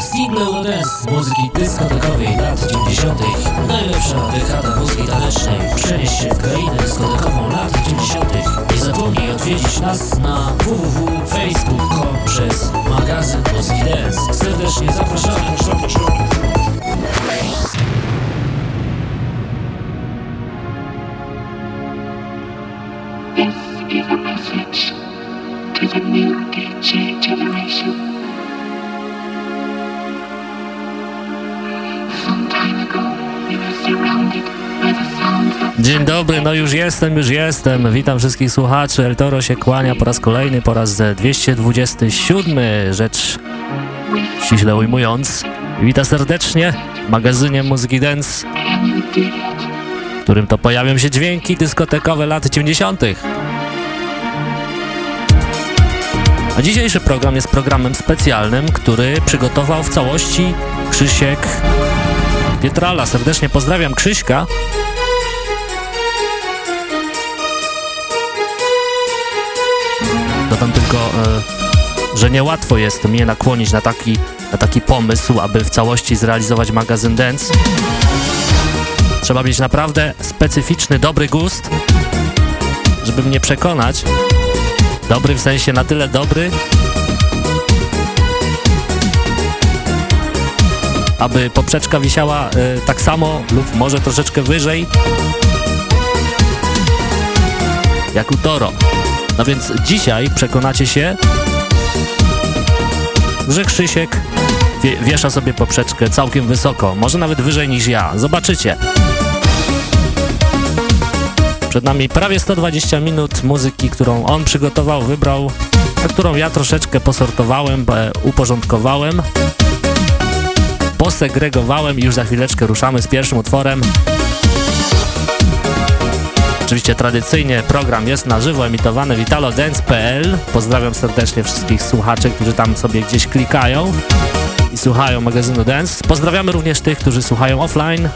Single Dance z muzyki dyskotekowej lat 90. Najlepsza dekada muzyki tanecznej. Przenieś się w krainę dyskotekową lat 90. Nie zapomnij odwiedzić nas na www.facebook.com przez magazyn Muzyki Dance. Serdecznie zapraszamy. zapraszamy. This is a message to the new Dzień dobry, no już jestem, już jestem. Witam wszystkich słuchaczy. El Toro się kłania po raz kolejny, po raz 227, rzecz ściśle ujmując. Witam serdecznie w magazynie Muzyki Dance, w którym to pojawią się dźwięki dyskotekowe lat 90. A dzisiejszy program jest programem specjalnym, który przygotował w całości Krzysiek Pietrala. Serdecznie pozdrawiam Krzyśka. Dodam tylko, e, że niełatwo jest mnie nakłonić na taki, na taki pomysł, aby w całości zrealizować magazyn Dance. Trzeba mieć naprawdę specyficzny, dobry gust, żeby mnie przekonać. Dobry w sensie na tyle dobry, aby poprzeczka wisiała e, tak samo lub może troszeczkę wyżej jak u Toro. No więc dzisiaj przekonacie się, że Krzysiek wie, wiesza sobie poprzeczkę całkiem wysoko, może nawet wyżej niż ja. Zobaczycie. Przed nami prawie 120 minut muzyki, którą on przygotował, wybrał, a którą ja troszeczkę posortowałem, e, uporządkowałem, posegregowałem i już za chwileczkę ruszamy z pierwszym utworem. Oczywiście tradycyjnie program jest na żywo emitowany witalodance.pl. Pozdrawiam serdecznie wszystkich słuchaczy, którzy tam sobie gdzieś klikają i słuchają magazynu Dance. Pozdrawiamy również tych, którzy słuchają offline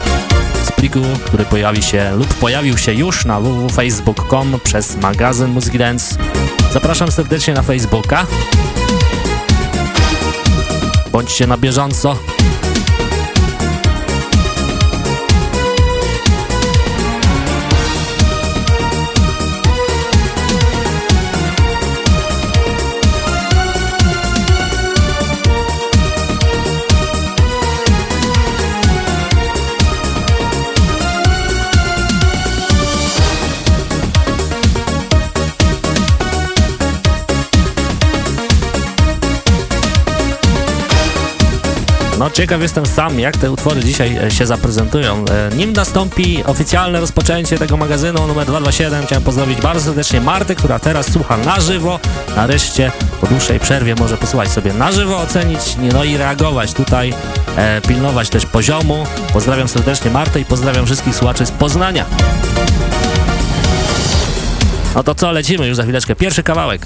z pliku, który pojawi się lub pojawił się już na www.facebook.com przez magazyn Muzyki Dance. Zapraszam serdecznie na Facebooka. Bądźcie na bieżąco. No ciekaw jestem sam, jak te utwory dzisiaj e, się zaprezentują. E, Nim nastąpi oficjalne rozpoczęcie tego magazynu numer 227, chciałem pozdrowić bardzo serdecznie Martę, która teraz słucha na żywo. Nareszcie po dłuższej przerwie może posłuchać sobie na żywo, ocenić, no i reagować tutaj, e, pilnować też poziomu. Pozdrawiam serdecznie Martę i pozdrawiam wszystkich słuchaczy z Poznania. No to co, lecimy już za chwileczkę. Pierwszy kawałek.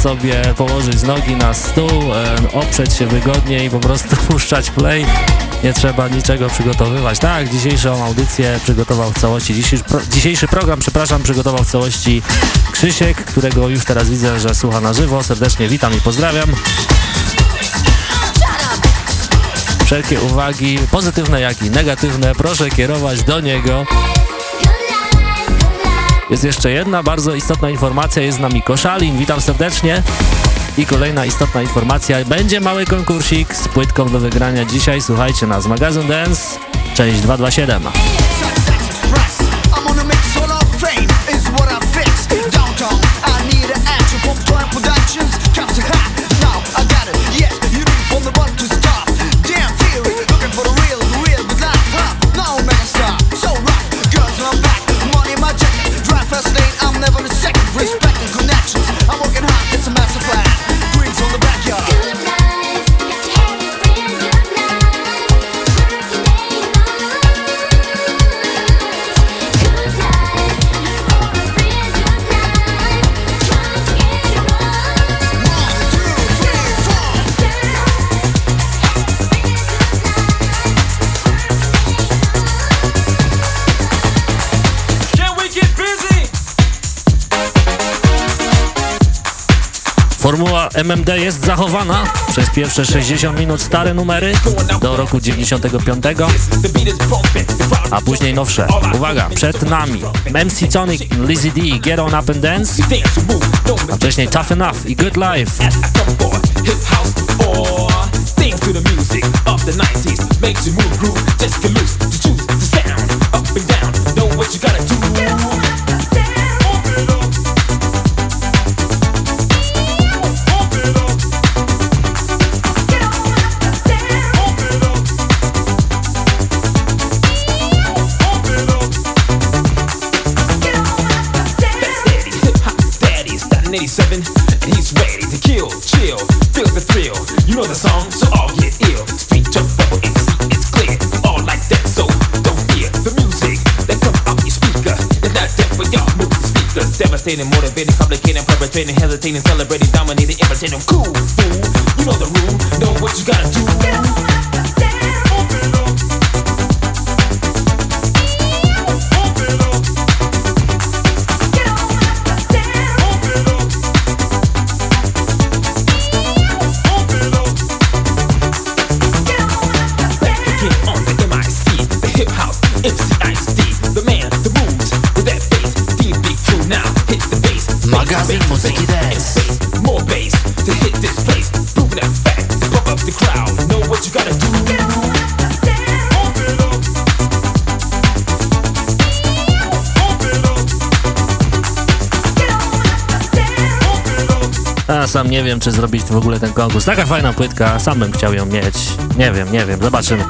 sobie położyć nogi na stół, oprzeć się wygodnie i po prostu puszczać play. Nie trzeba niczego przygotowywać. Tak, dzisiejszą audycję przygotował w całości, dzisiejszy, pro, dzisiejszy program, przepraszam, przygotował w całości Krzysiek, którego już teraz widzę, że słucha na żywo. Serdecznie witam i pozdrawiam. Wszelkie uwagi, pozytywne jak i negatywne, proszę kierować do niego. Jest jeszcze jedna bardzo istotna informacja, jest z nami Koszalin, witam serdecznie. I kolejna istotna informacja, będzie mały konkursik z płytką do wygrania dzisiaj, słuchajcie nas, magazyn Dance, część 227. MMD jest zachowana przez pierwsze 60 minut stare numery do roku 95, The beat is bumping. The crowd a później nowsze. Uwaga, przed nami MC Tonic, Lizzy D, Get On Up and Dance, a wcześniej Tough Enough i Good Life. as I come for hip house or things to the music of the 90s makes you move groove. Just get loose to choose the sound up and down. Know what you gotta do. Devastating, motivating, complicating, perpetrating, hesitating, celebrating, dominating, imitating, cool, fool. You know the rule, know what you gotta do. Sam nie wiem, czy zrobić w ogóle ten konkurs. Taka fajna płytka, sam bym chciał ją mieć. Nie wiem, nie wiem, zobaczymy.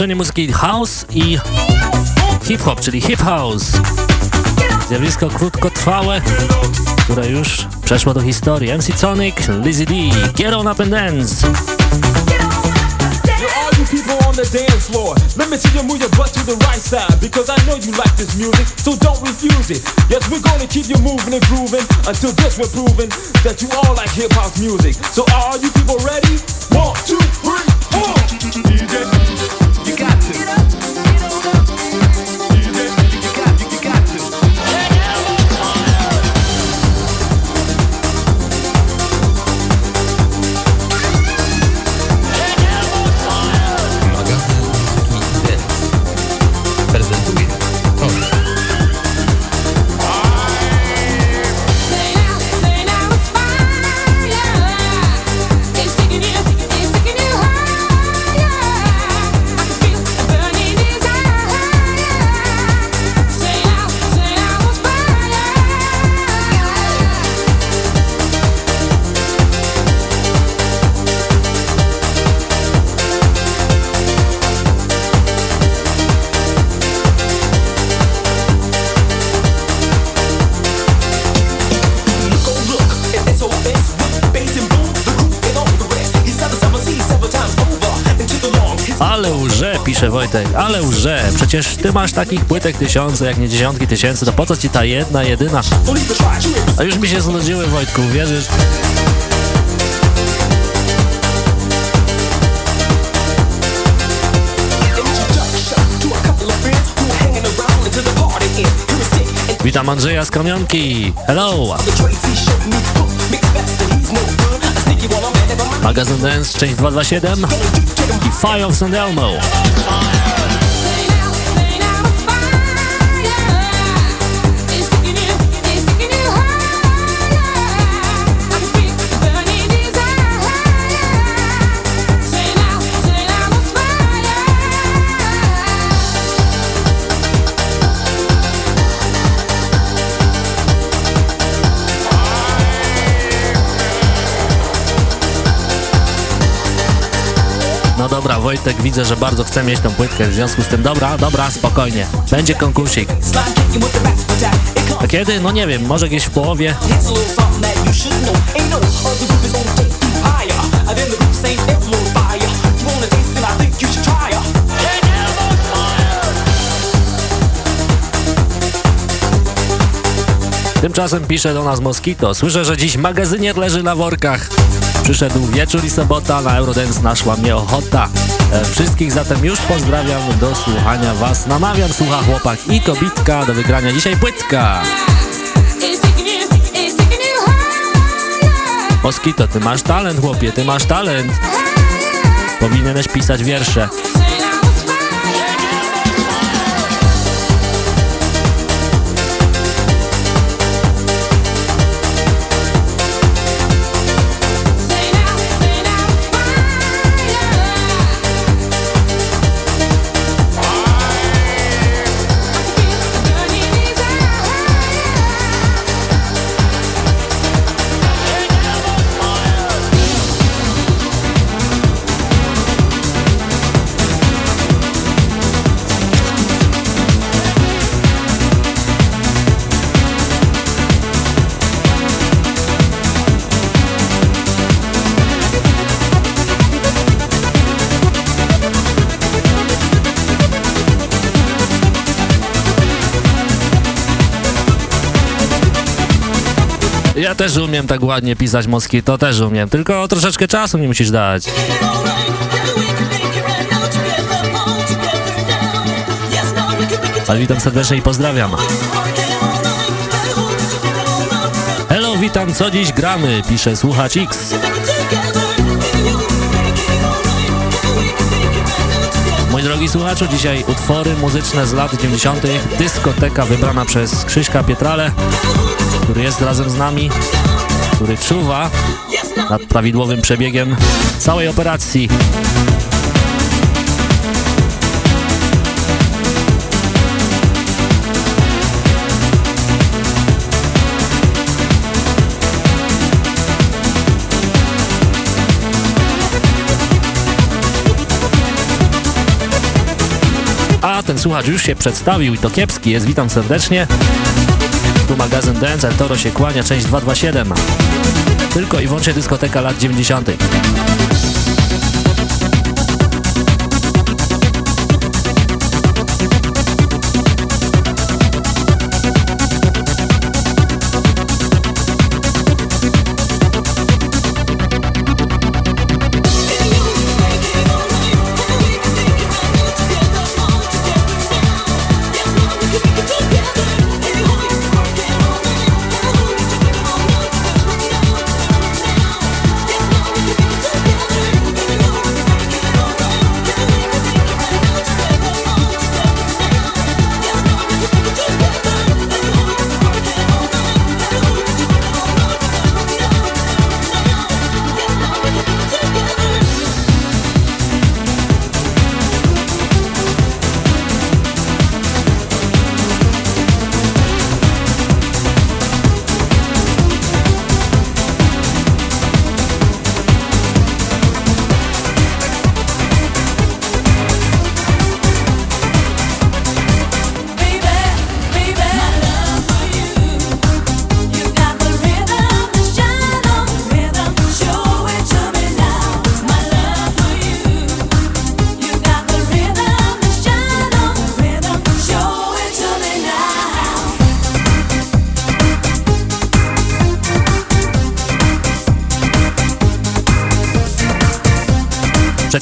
Połączenie muzyki house i hip-hop, czyli hip house. Zjawisko krótkotrwałe, które już przeszło do historii. MC Sonic, Lizzy D, Get On Up and Dance. People on the dance floor, let me see you move your butt to the right side because I know you like this music, so don't refuse it. Yes, we're gonna keep you moving and grooving until this we're proving that you all like hip house music. So are you people ready? One, two, three, four. DJ, pisze Wojtek, ale łże, przecież ty masz takich płytek tysiące, jak nie dziesiątki tysięcy, to po co ci ta jedna, jedyna? A już mi się znudziły, Wojtku, wierzysz? Witam Andrzeja z Kamionki. Hello! Magazyn Dance, część 227 i Fire of St. Elmo. Wojtek, widzę, że bardzo chce mieć tą płytkę, w związku z tym dobra, dobra, spokojnie. Będzie konkursik. A kiedy? No nie wiem, może gdzieś w połowie. Tymczasem pisze do nas Moskito. Słyszę, że dziś magazynier leży na workach. Przyszedł wieczór i sobota, na Eurodance naszła mnie ochota. E, wszystkich zatem już pozdrawiam do słuchania was. Namawiam, słucha chłopak i kobitka do wygrania dzisiaj płytka. Moskito, ty masz talent, chłopie, ty masz talent. Powinieneś pisać wiersze. Też umiem tak ładnie pisać Moskito, też umiem, tylko troszeczkę czasu mi musisz dać. Ale witam serdecznie i pozdrawiam. Hello, witam, co dziś gramy? Pisze słuchacz X. Mój drogi słuchaczu, dzisiaj utwory muzyczne z lat 90. Dyskoteka wybrana przez Krzyśka Pietrale, który jest razem z nami, który czuwa nad prawidłowym przebiegiem całej operacji. A ten słuchacz już się przedstawił i to kiepski jest, witam serdecznie. Tu magazyn Dance, El Toro się kłania, część 227. Tylko i wyłącznie dyskoteka lat 90.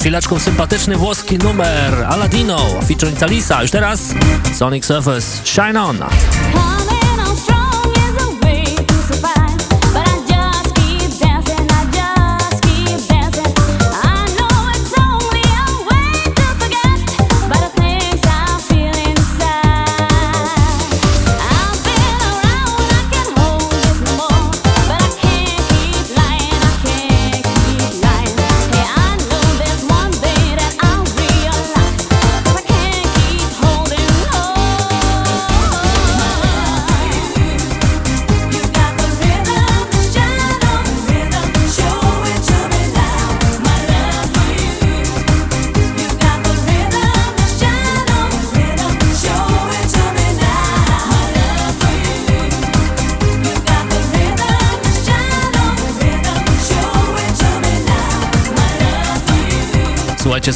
chwileczką sympatyczny włoski numer Aladino featuring Talisa. Już teraz Sonic Surface Shine On.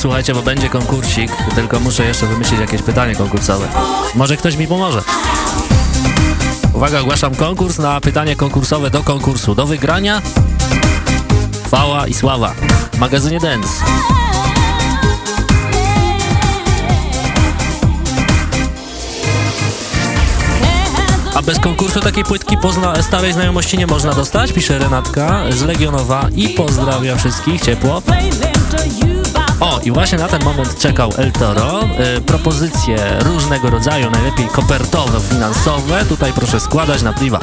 Słuchajcie, bo będzie konkursik, tylko muszę jeszcze wymyślić jakieś pytanie konkursowe. Może ktoś mi pomoże. Uwaga, ogłaszam konkurs na pytanie konkursowe do konkursu. Do wygrania chwała i sława w magazynie Dance. A bez konkursu takiej płytki pozna starej znajomości nie można dostać, pisze Renatka z Legionowa i pozdrawia wszystkich ciepło. O, i właśnie na ten moment czekał El Toro. Y, propozycje różnego rodzaju, najlepiej kopertowe, finansowe. Tutaj proszę składać na priwa.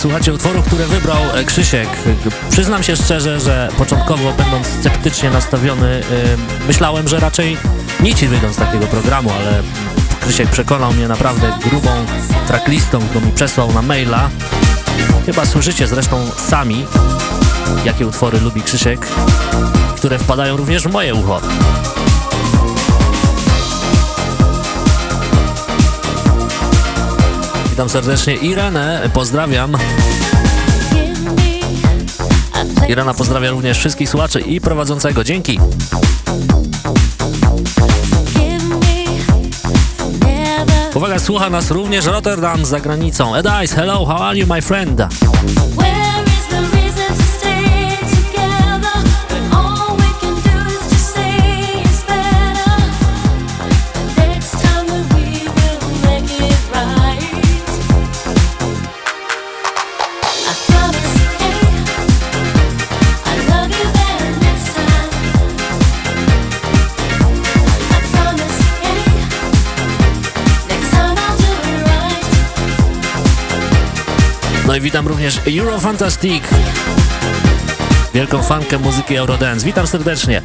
Słuchacie utworu, które wybrał e, Krzysiek. Przyznam się szczerze, że początkowo będąc sceptycznie nastawiony, yy, myślałem, że raczej nic wyjdą z takiego programu, ale Krzysiek przekonał mnie naprawdę grubą tracklistą, którą mi przesłał na maila. Chyba słyszycie zresztą sami, jakie utwory lubi Krzysiek, które wpadają również w moje ucho. Witam serdecznie Irenę, pozdrawiam. Irena pozdrawia również wszystkich słuchaczy i prowadzącego. Dzięki. Uwaga, słucha nas również Rotterdam za granicą. Edice, hello, how are you my friend? No i witam również Eurofantastic, wielką fankę muzyki Eurodance. Witam serdecznie.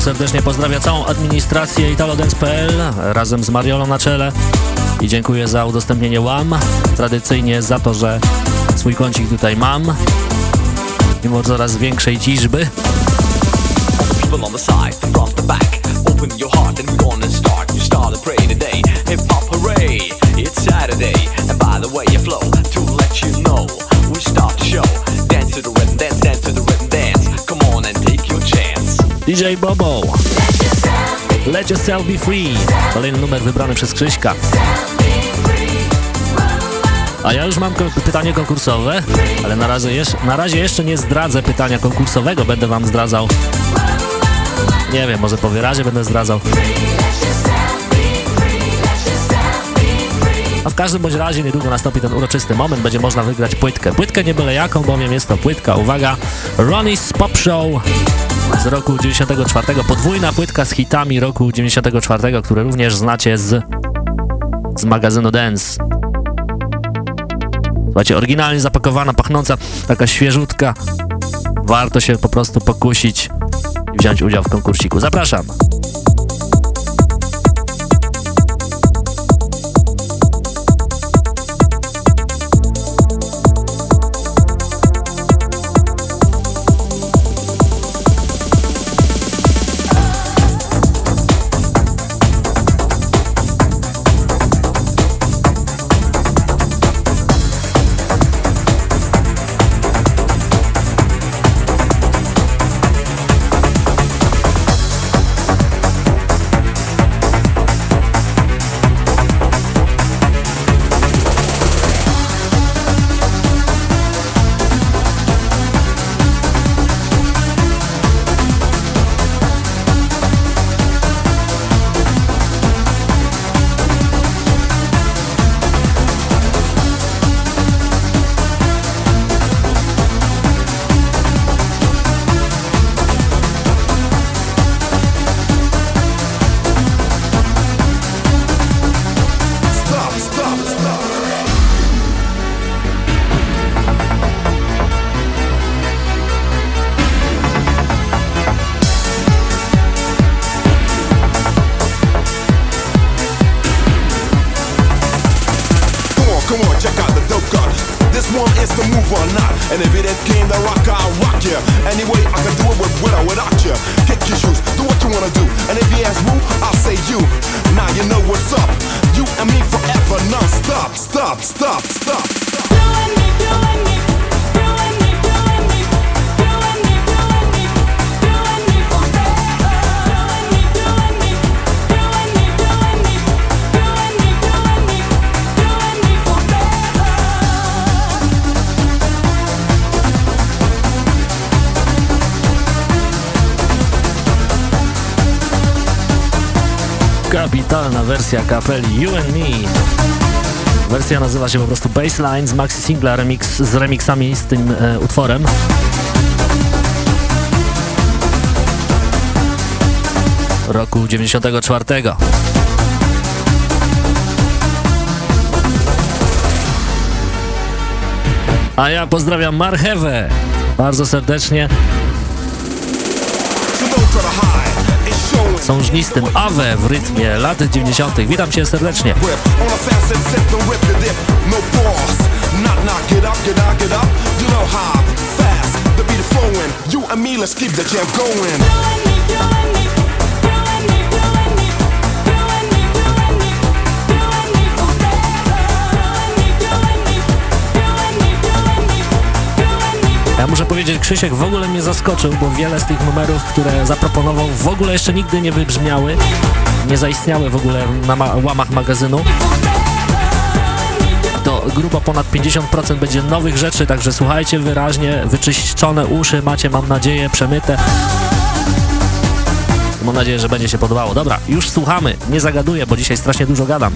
Serdecznie pozdrawia całą administrację italodance.pl razem z Mariolą na czele. I dziękuję za udostępnienie łam, tradycyjnie za to, że swój kącik tutaj mam, mimo coraz większej ciżby. DJ Bobo. Let yourself be free. Kolejny numer wybrany przez Krzyśka. A ja już mam pytanie konkursowe, ale na razie, na razie jeszcze nie zdradzę pytania konkursowego. Będę wam zdradzał. Nie wiem, może po wyrazie będę zdradzał. A w każdym bądź razie niedługo nastąpi ten uroczysty moment, będzie można wygrać płytkę. Płytkę nie byle jaką, bowiem jest to płytka, uwaga, Ronnie's Pop Show z roku 94. Podwójna płytka z hitami roku 94, które również znacie z, z magazynu Dance. Słuchajcie, oryginalnie zapakowana, pachnąca, taka świeżutka. Warto się po prostu pokusić i wziąć udział w konkursiku. Zapraszam! Wersja kapeli You and Me. Wersja nazywa się po prostu Baseline z maxi singla remix, z remixami z tym e, utworem. Roku 94. A ja pozdrawiam Marchewę bardzo serdecznie. Sążnistym Awe w rytmie lat 90. Witam Cię serdecznie. You Ja muszę powiedzieć, Krzysiek w ogóle mnie zaskoczył, bo wiele z tych numerów, które zaproponował, w ogóle jeszcze nigdy nie wybrzmiały, nie zaistniały w ogóle na ma łamach magazynu. To grubo ponad 50% będzie nowych rzeczy, także słuchajcie wyraźnie, wyczyszczone uszy macie, mam nadzieję, przemyte. Mam nadzieję, że będzie się podobało. Dobra, już słuchamy, nie zagaduję, bo dzisiaj strasznie dużo gadam.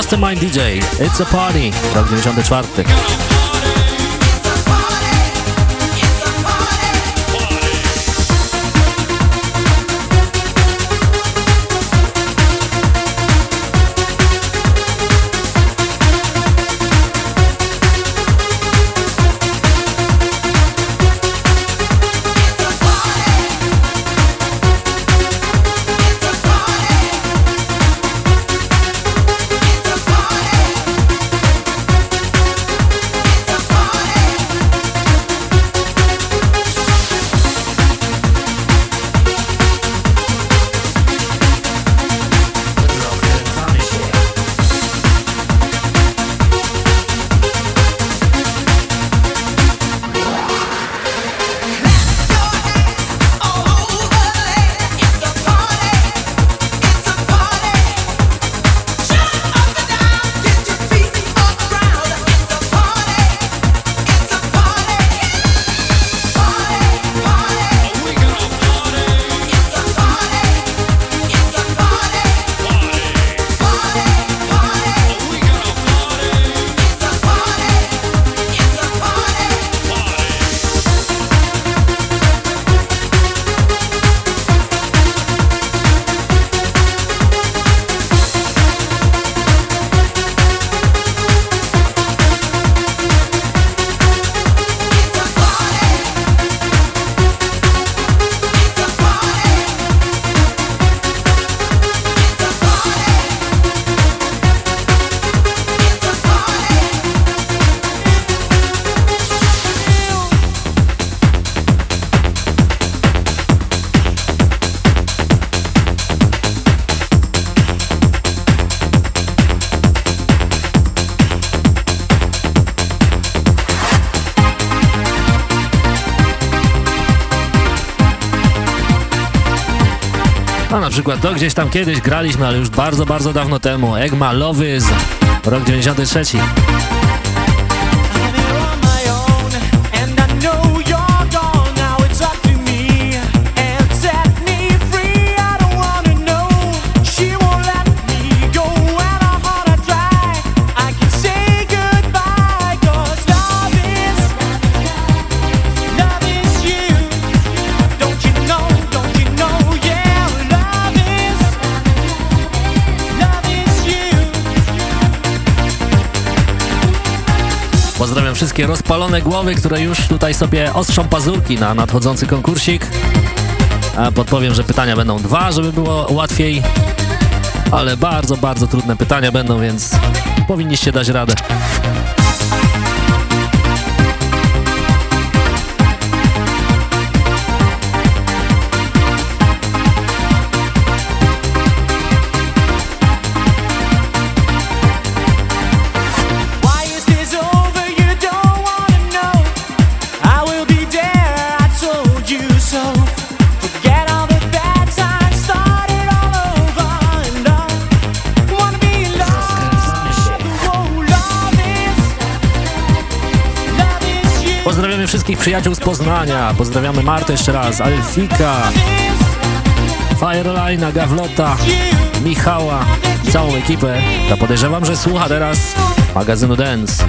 Mastermind DJ, It's a Party, rok 94. przykład to gdzieś tam kiedyś graliśmy, ale już bardzo, bardzo dawno temu. Egma Love is, rok 93. Wszystkie rozpalone głowy, które już tutaj sobie ostrzą pazurki na nadchodzący konkursik. Podpowiem, że pytania będą dwa, żeby było łatwiej. ale bardzo, bardzo trudne pytania będą, więc powinniście dać radę. Wszystkich przyjaciół z Poznania. Pozdrawiamy Martę jeszcze raz, Alfika, Fireline'a, Gawlota, Michała, całą ekipę. Ja podejrzewam, że słucha teraz magazynu Dance.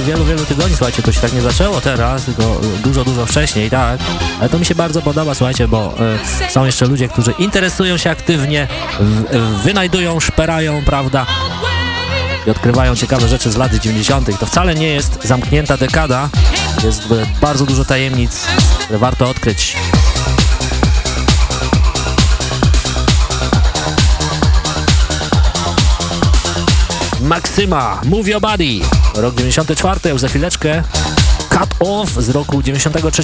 Wielu, wielu tygodni, słuchajcie, to się tak nie zaczęło teraz, tylko dużo, dużo wcześniej, tak, ale to mi się bardzo podoba, słuchajcie, bo y, są jeszcze ludzie, którzy interesują się aktywnie, w, wynajdują, szperają, prawda, i odkrywają ciekawe rzeczy z lat 90. To wcale nie jest zamknięta dekada, jest bardzo dużo tajemnic, które warto odkryć. Maksyma, Move Your Body, rok 94, już za chwileczkę, Cut Off z roku 93.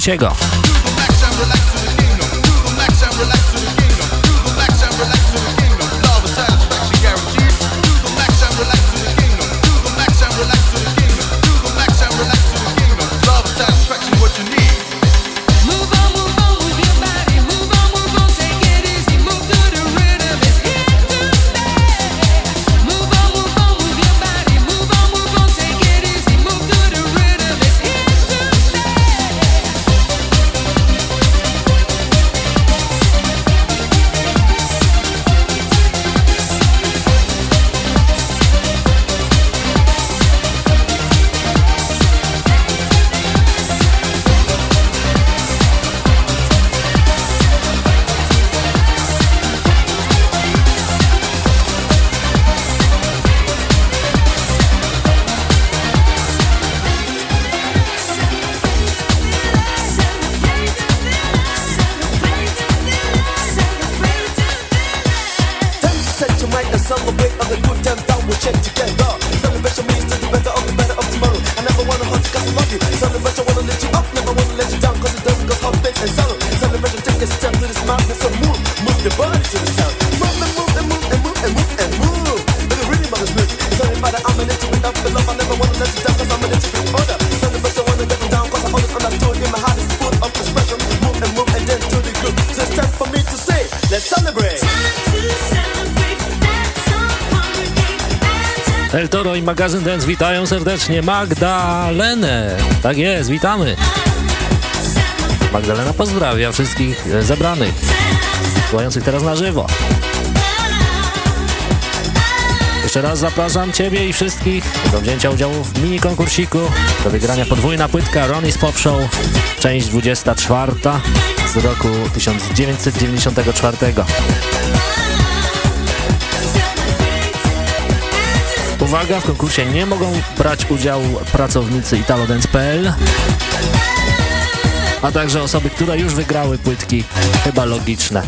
magazyn Dance witają serdecznie Magdalenę. Tak jest, witamy. Magdalena pozdrawia wszystkich e, zebranych, słuchających teraz na żywo. Jeszcze raz zapraszam Ciebie i wszystkich do wzięcia udziału w mini konkursiku, do wygrania podwójna płytka Ronnie's Pop Show, część 24 z roku 1994. Uwaga, w konkursie nie mogą brać udziału pracownicy italodance.pl a także osoby, które już wygrały płytki, chyba logiczne.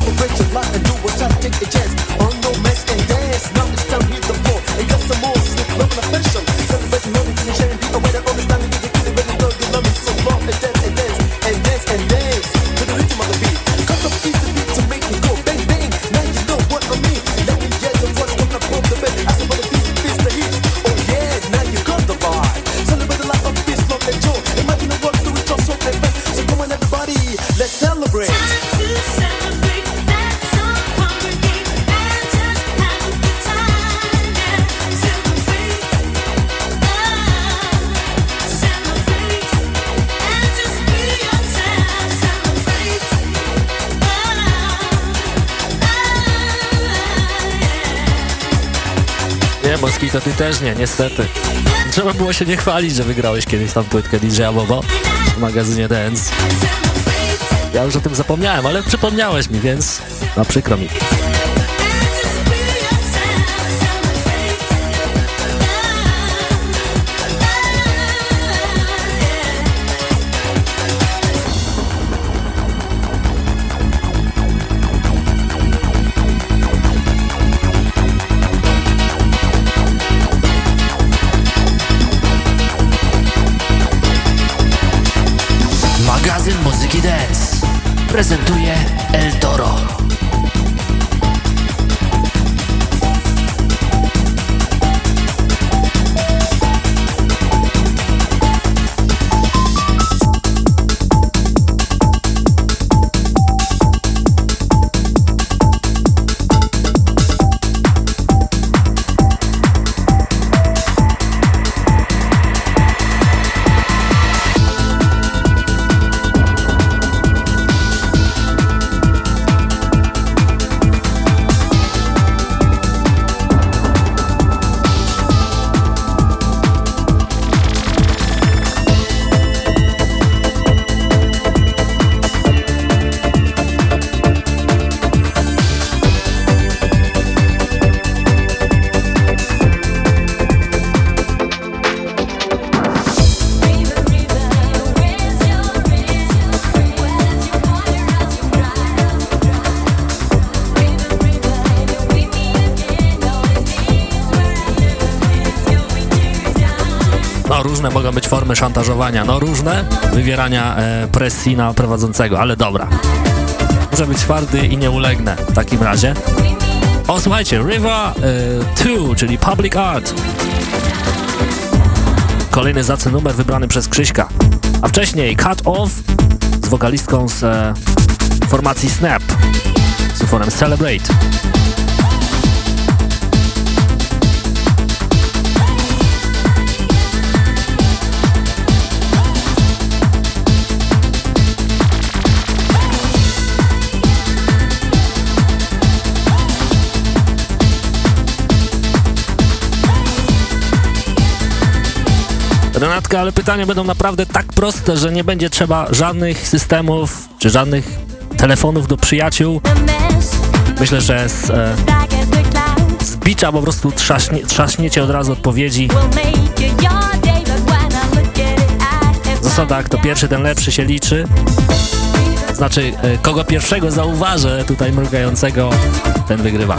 To ty też nie, niestety. Trzeba było się nie chwalić, że wygrałeś kiedyś tam płytkę DJ Bobo w magazynie Dance. Ja już o tym zapomniałem, ale przypomniałeś mi, więc no przykro mi. Prezentuje formy szantażowania, no różne, wywierania e, presji na prowadzącego, ale dobra. Muszę być twardy i nie ulegnę w takim razie. O, słuchajcie, River 2, e, czyli Public Art. Kolejny zacny numer wybrany przez Krzyśka. A wcześniej Cut Off z wokalistką z e, formacji Snap z utworem Celebrate. Renatka, ale pytania będą naprawdę tak proste, że nie będzie trzeba żadnych systemów czy żadnych telefonów do przyjaciół. Myślę, że z, e, z bicza po prostu trzaśnie, trzaśniecie od razu odpowiedzi. Zasada, kto pierwszy, ten lepszy się liczy. Znaczy, e, kogo pierwszego zauważę tutaj mrugającego, ten wygrywa.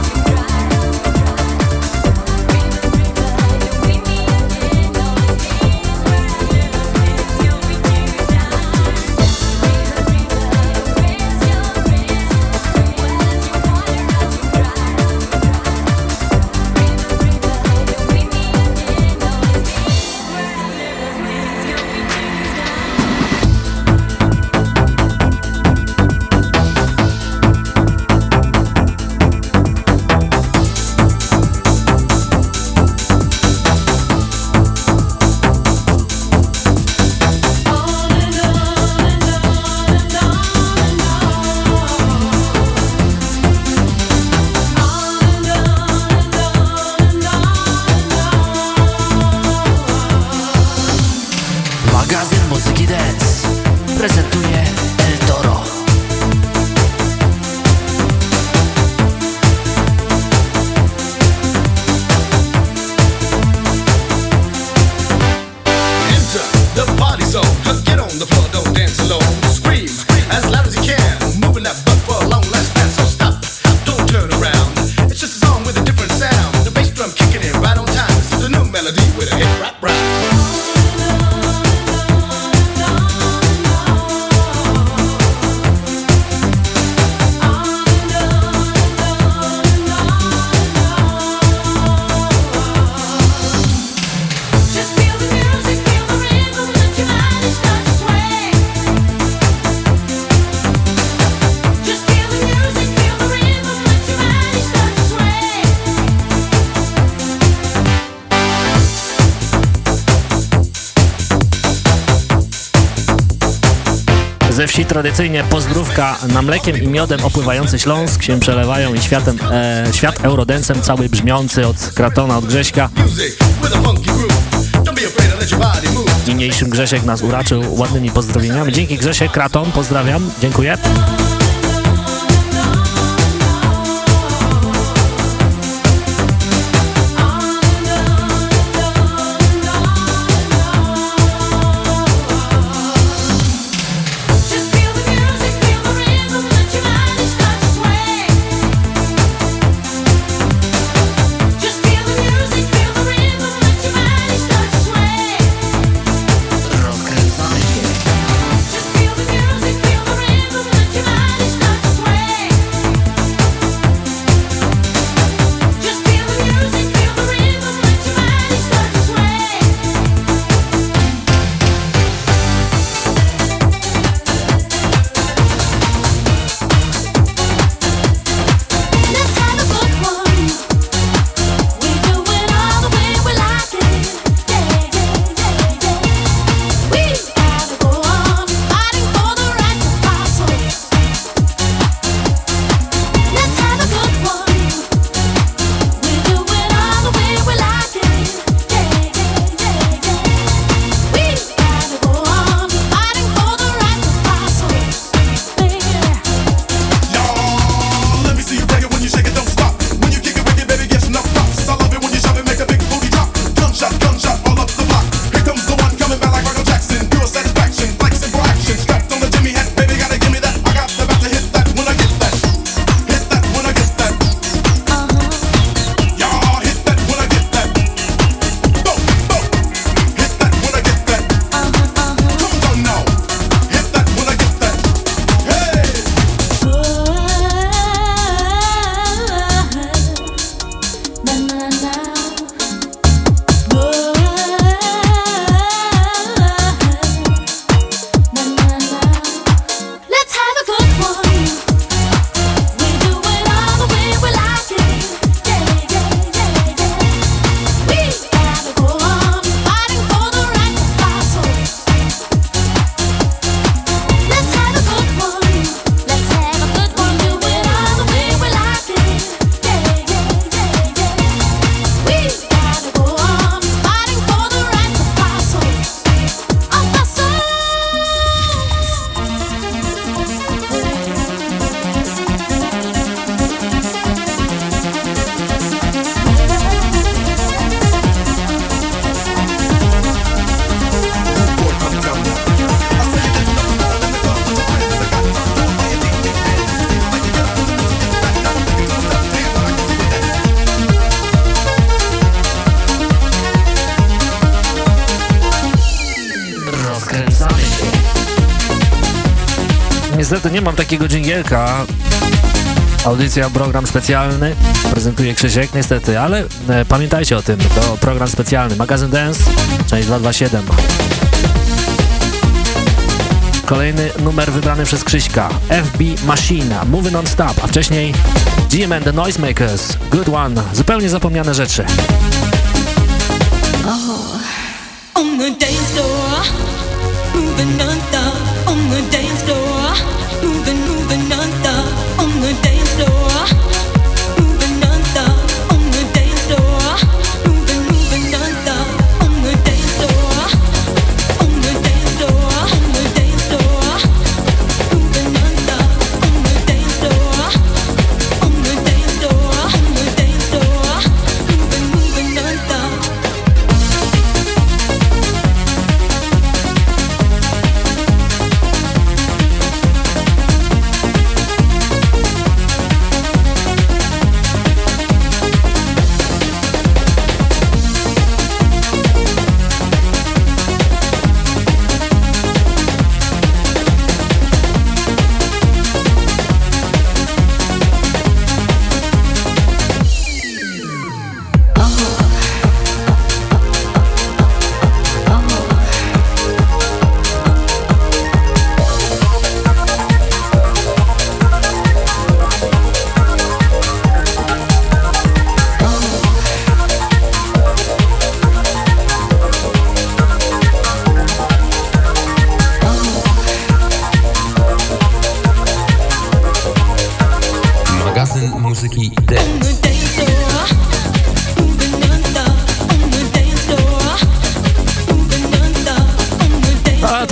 Tradycyjnie pozdrówka na mlekiem i miodem opływający Śląsk się przelewają i światem, e, świat eurodensem cały brzmiący od Kratona, od Grześka. Niniejszym Grzesiek nas uraczył ładnymi pozdrowieniami. Dzięki Grzesiek, Kraton, pozdrawiam, dziękuję. Nie mam takiego dżingielka. Audycja, program specjalny, prezentuje Krzysiek, niestety, ale e, pamiętajcie o tym, to program specjalny. Magazyn Dance, część 227. Kolejny numer wybrany przez Krzyśka, FB Machine, Moving Non-Stop, a wcześniej GM and the Noisemakers, Good One, zupełnie zapomniane rzeczy.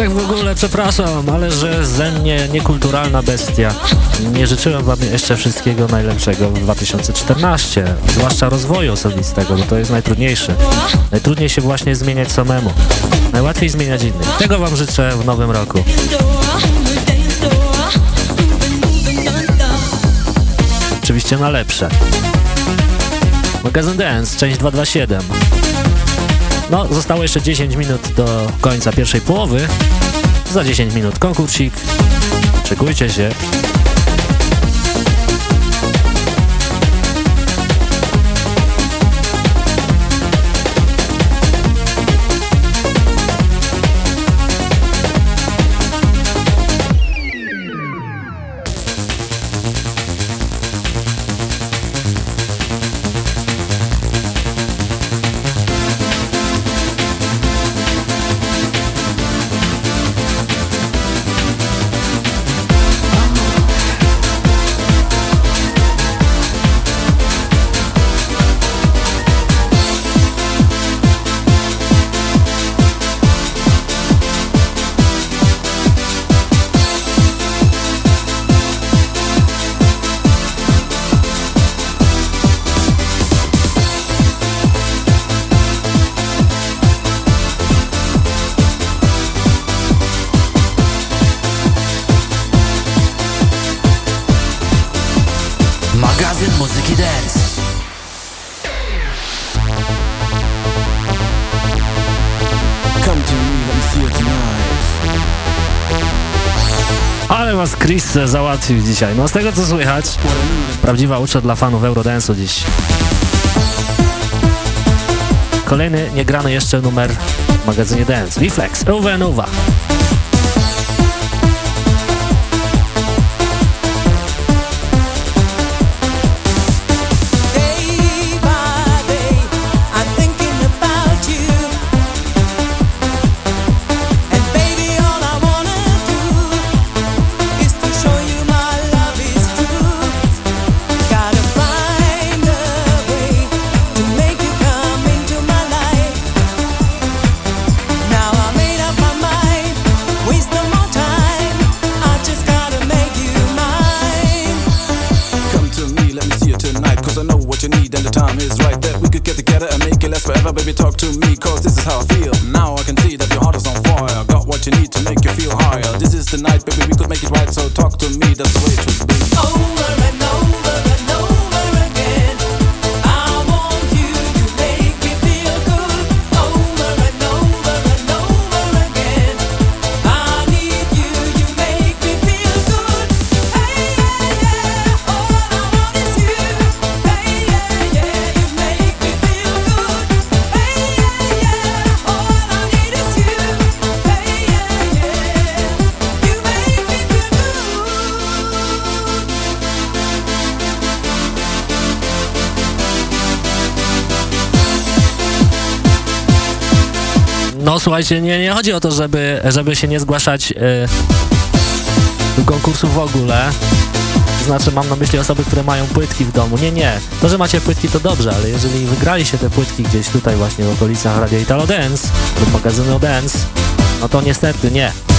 tak w ogóle, przepraszam, ale że ze mnie niekulturalna bestia. Nie życzyłem wam jeszcze wszystkiego najlepszego w 2014, zwłaszcza rozwoju osobistego, bo to jest najtrudniejsze. Najtrudniej się właśnie zmieniać samemu. Najłatwiej zmieniać innych. Tego wam życzę w nowym roku. Oczywiście na lepsze. Magazyn Dance, część 227. No, zostało jeszcze 10 minut do końca pierwszej połowy. Za 10 minut konkursik. Szykujcie się. jeszcze załatwił dzisiaj. No z tego co słychać, prawdziwa uczta dla fanów Eurodance'u dziś. Kolejny niegrany jeszcze numer w magazynie Dance, Reflex, Uwe Nuwa. słuchajcie, nie, nie chodzi o to, żeby, żeby się nie zgłaszać e, do konkursów w ogóle. To znaczy mam na myśli osoby, które mają płytki w domu. Nie, nie. To, że macie płytki to dobrze, ale jeżeli wygrali się te płytki gdzieś tutaj właśnie w okolicach Radio Italo Dance lub magazynu Dance, no to niestety nie.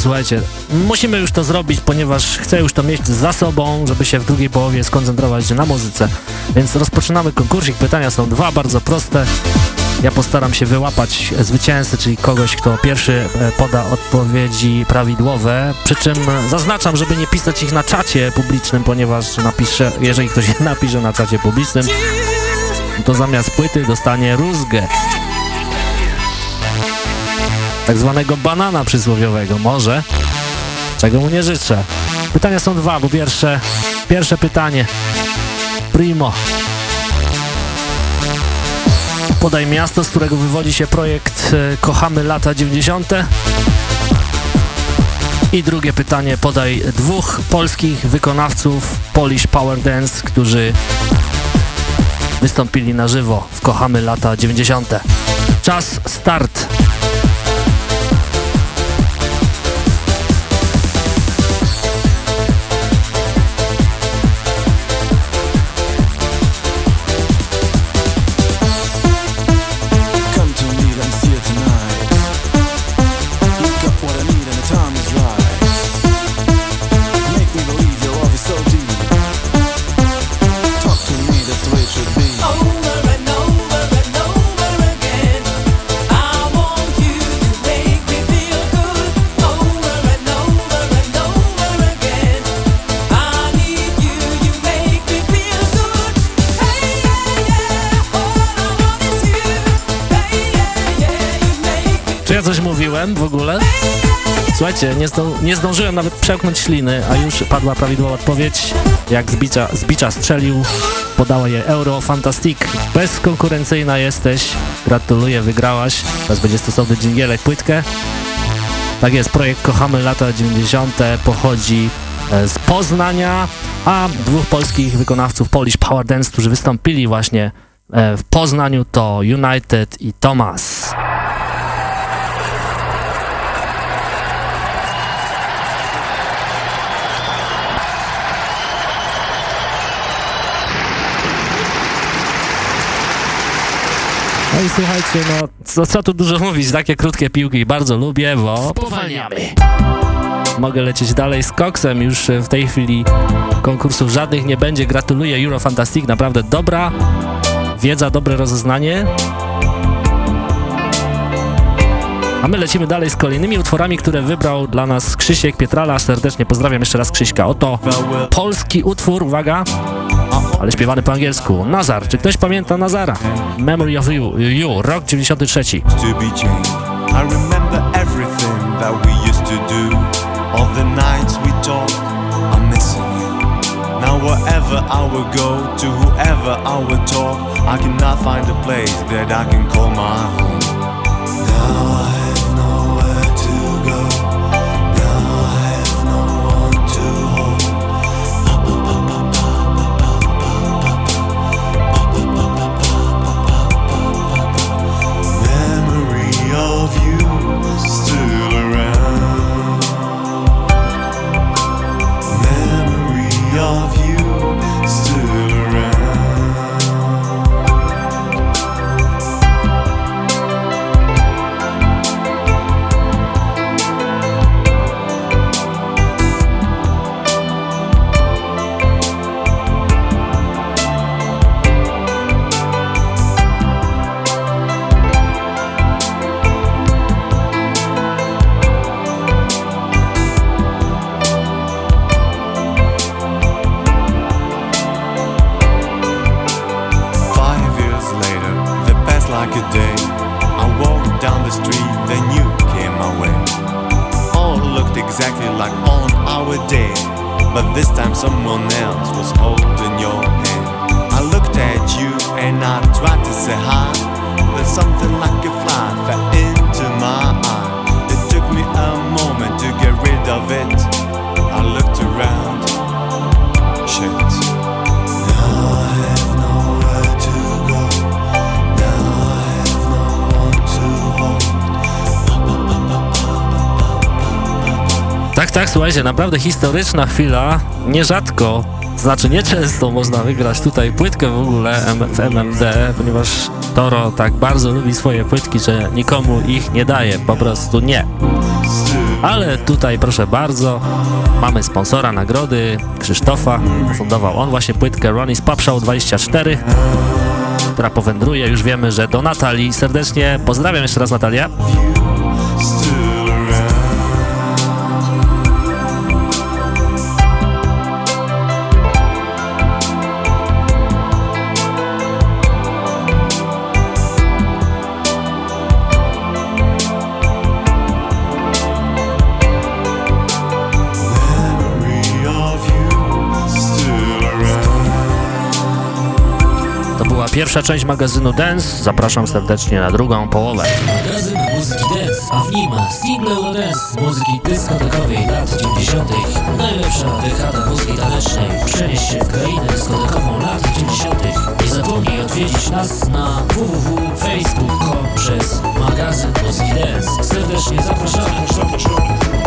Słuchajcie, musimy już to zrobić, ponieważ chcę już to mieć za sobą, żeby się w drugiej połowie skoncentrować na muzyce. Więc rozpoczynamy konkursik. Pytania są dwa, bardzo proste. Ja postaram się wyłapać zwycięzcę, czyli kogoś, kto pierwszy e, poda odpowiedzi prawidłowe. Przy czym zaznaczam, żeby nie pisać ich na czacie publicznym, ponieważ jeżeli ktoś je napisze na czacie publicznym, to zamiast płyty dostanie rózgę. Tak zwanego banana przysłowiowego, może. Czego mu nie życzę. Pytania są dwa, po pierwsze, pierwsze pytanie. Primo. Podaj miasto, z którego wywodzi się projekt e, Kochamy lata 90. I drugie pytanie, podaj dwóch polskich wykonawców Polish Power Dance, którzy wystąpili na żywo w Kochamy lata 90. Czas start. Słuchajcie, nie, zdą, nie zdążyłem nawet przełknąć śliny, a już padła prawidłowa odpowiedź. Jak z bicza, z bicza strzelił, podała je Euro Fantastic. Bezkonkurencyjna jesteś. Gratuluję, wygrałaś. Teraz będzie stosowny dżingielek, płytkę. Tak jest, projekt Kochamy lata 90. pochodzi e, z Poznania, a dwóch polskich wykonawców Polish Power Dance, którzy wystąpili właśnie e, w Poznaniu to United i Thomas. No i słuchajcie, no co, co tu dużo mówić, takie krótkie piłki bardzo lubię, bo Powalniamy. mogę lecieć dalej z koksem, już e, w tej chwili konkursów żadnych nie będzie, gratuluję Eurofantastic, naprawdę dobra wiedza, dobre rozeznanie. A my lecimy dalej z kolejnymi utworami, które wybrał dla nas Krzysiek Pietrala. Serdecznie pozdrawiam jeszcze raz Krzyśka. Oto polski utwór, uwaga, ale śpiewany po angielsku. Nazar, czy ktoś pamięta Nazara? Memory of You, you rok 93. to exactly like on our day, but this time someone else was holding your hand. I looked at you and I tried to say hi. But something like a fly fell into my eye. It took me a moment to get rid of it. Tak, tak, słuchajcie, naprawdę historyczna chwila. Nierzadko, znaczy nieczęsto można wygrać tutaj płytkę w ogóle w MMD, ponieważ Toro tak bardzo lubi swoje płytki, że nikomu ich nie daje, po prostu nie. Ale tutaj proszę bardzo, mamy sponsora nagrody, Krzysztofa, fundował on właśnie płytkę Ronnie's Pop Show 24 która powędruje, już wiemy, że do Natalii. Serdecznie pozdrawiam jeszcze raz Natalia. Pierwsza część magazynu Dance. Zapraszam serdecznie na drugą połowę. Magazyn muzyki Dance, a w nim single dance muzyki dyskotekowej lat 90. Najlepsza dekada muzyki tanecznej. Przenieś się w krainę dyskotekową lat 90. Nie zapomnij odwiedzić nas na www.facebook.com przez magazyn muzyki Dance. Serdecznie zapraszamy. zapraszamy.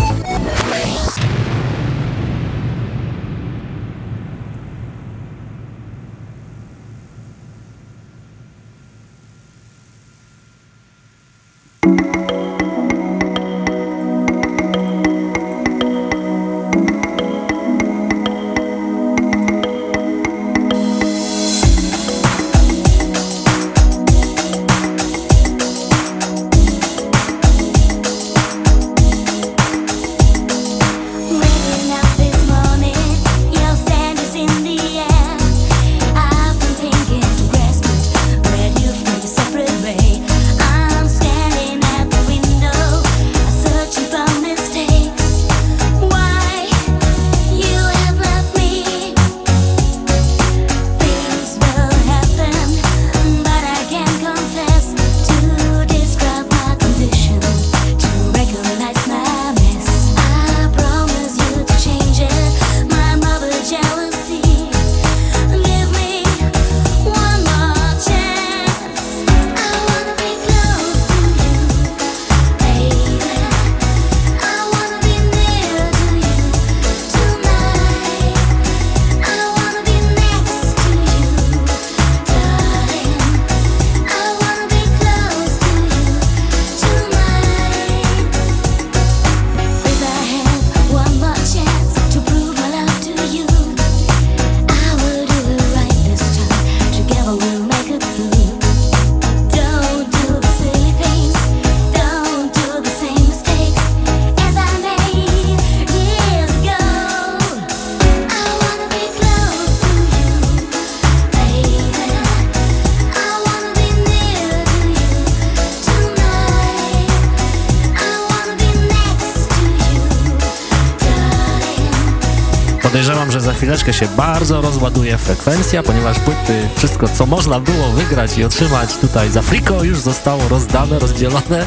troszeczkę się bardzo rozładuje frekwencja, ponieważ płyty, wszystko co można było wygrać i otrzymać tutaj za friko już zostało rozdane, rozdzielone.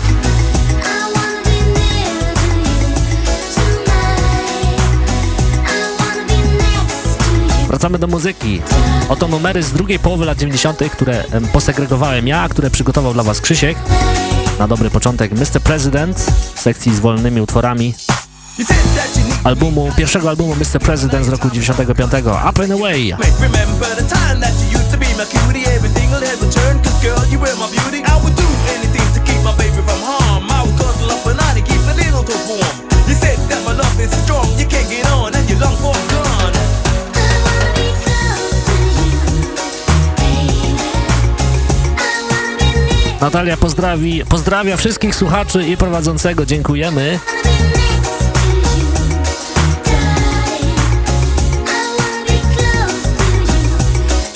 Wracamy do muzyki. Oto numery z drugiej połowy lat 90., które posegregowałem ja, które przygotował dla Was Krzysiek. Na dobry początek Mr. President w sekcji z wolnymi utworami albumu, pierwszego albumu Mr. President z roku 95, no Up and Away. Natalia pozdrawi, pozdrawia wszystkich słuchaczy i prowadzącego. Dziękujemy.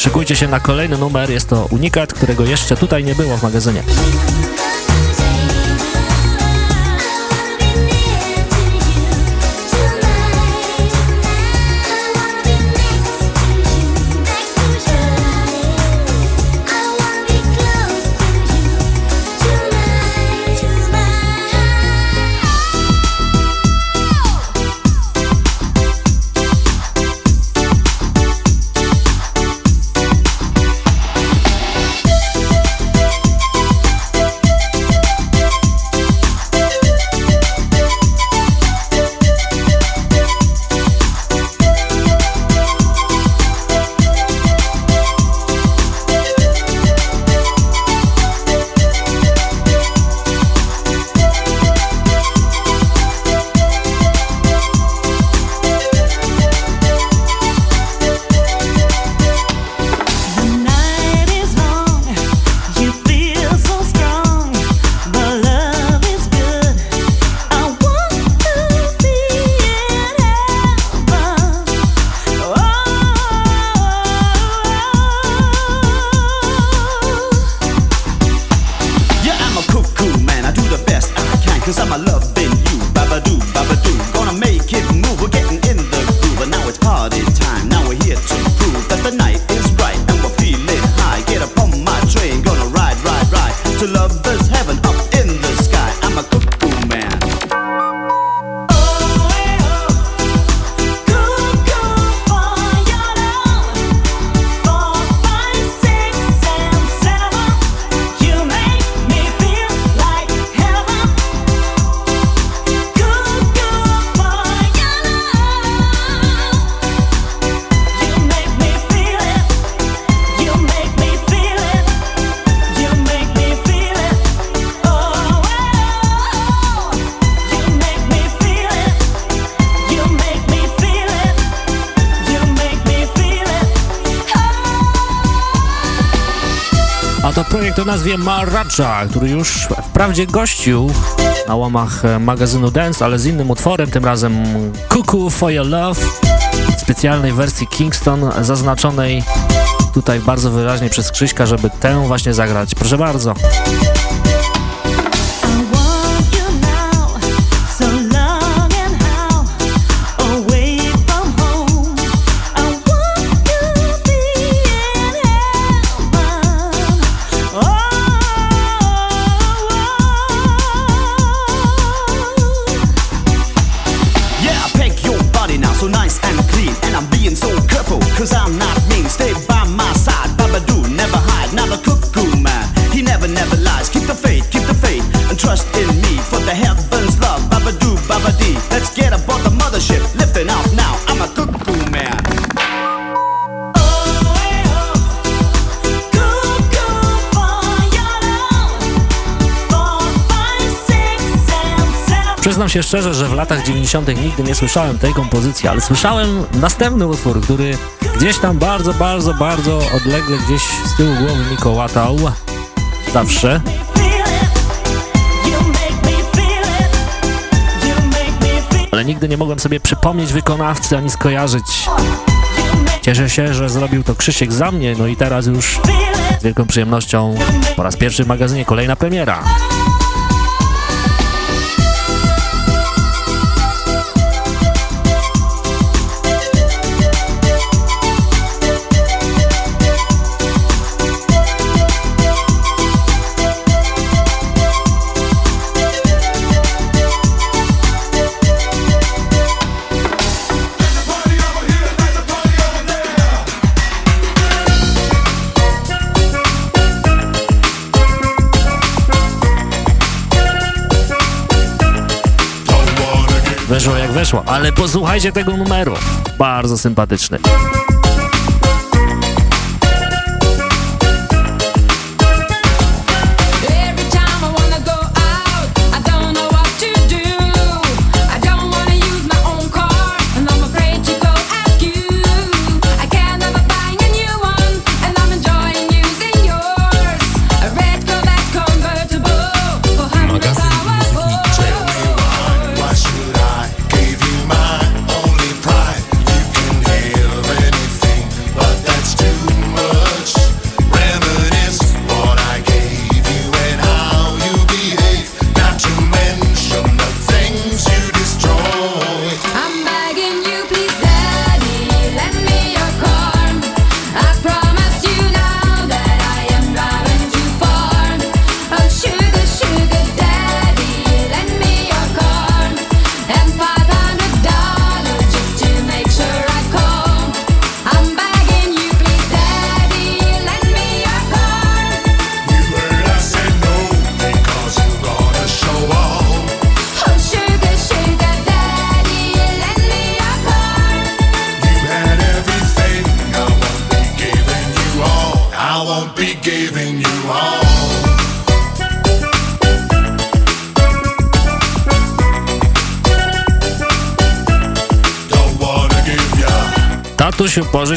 Szykujcie się na kolejny numer, jest to unikat, którego jeszcze tutaj nie było w magazynie. o nazwie Maracha, który już wprawdzie gościł na łamach e, magazynu Dance, ale z innym utworem, tym razem Cuckoo for Your Love, w specjalnej wersji Kingston, zaznaczonej tutaj bardzo wyraźnie przez Krzyśka, żeby tę właśnie zagrać. Proszę bardzo. się szczerze, że w latach 90. nigdy nie słyszałem tej kompozycji, ale słyszałem następny utwór, który gdzieś tam bardzo, bardzo, bardzo odlegle gdzieś z tyłu głowy mi kołatał. Zawsze. Ale nigdy nie mogłem sobie przypomnieć wykonawcy ani skojarzyć. Cieszę się, że zrobił to Krzysiek za mnie, no i teraz już z wielką przyjemnością po raz pierwszy w magazynie kolejna premiera. weszła jak weszła, ale posłuchajcie tego numeru. Bardzo sympatyczny.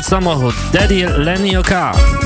samochód Daddy Lenny Oka.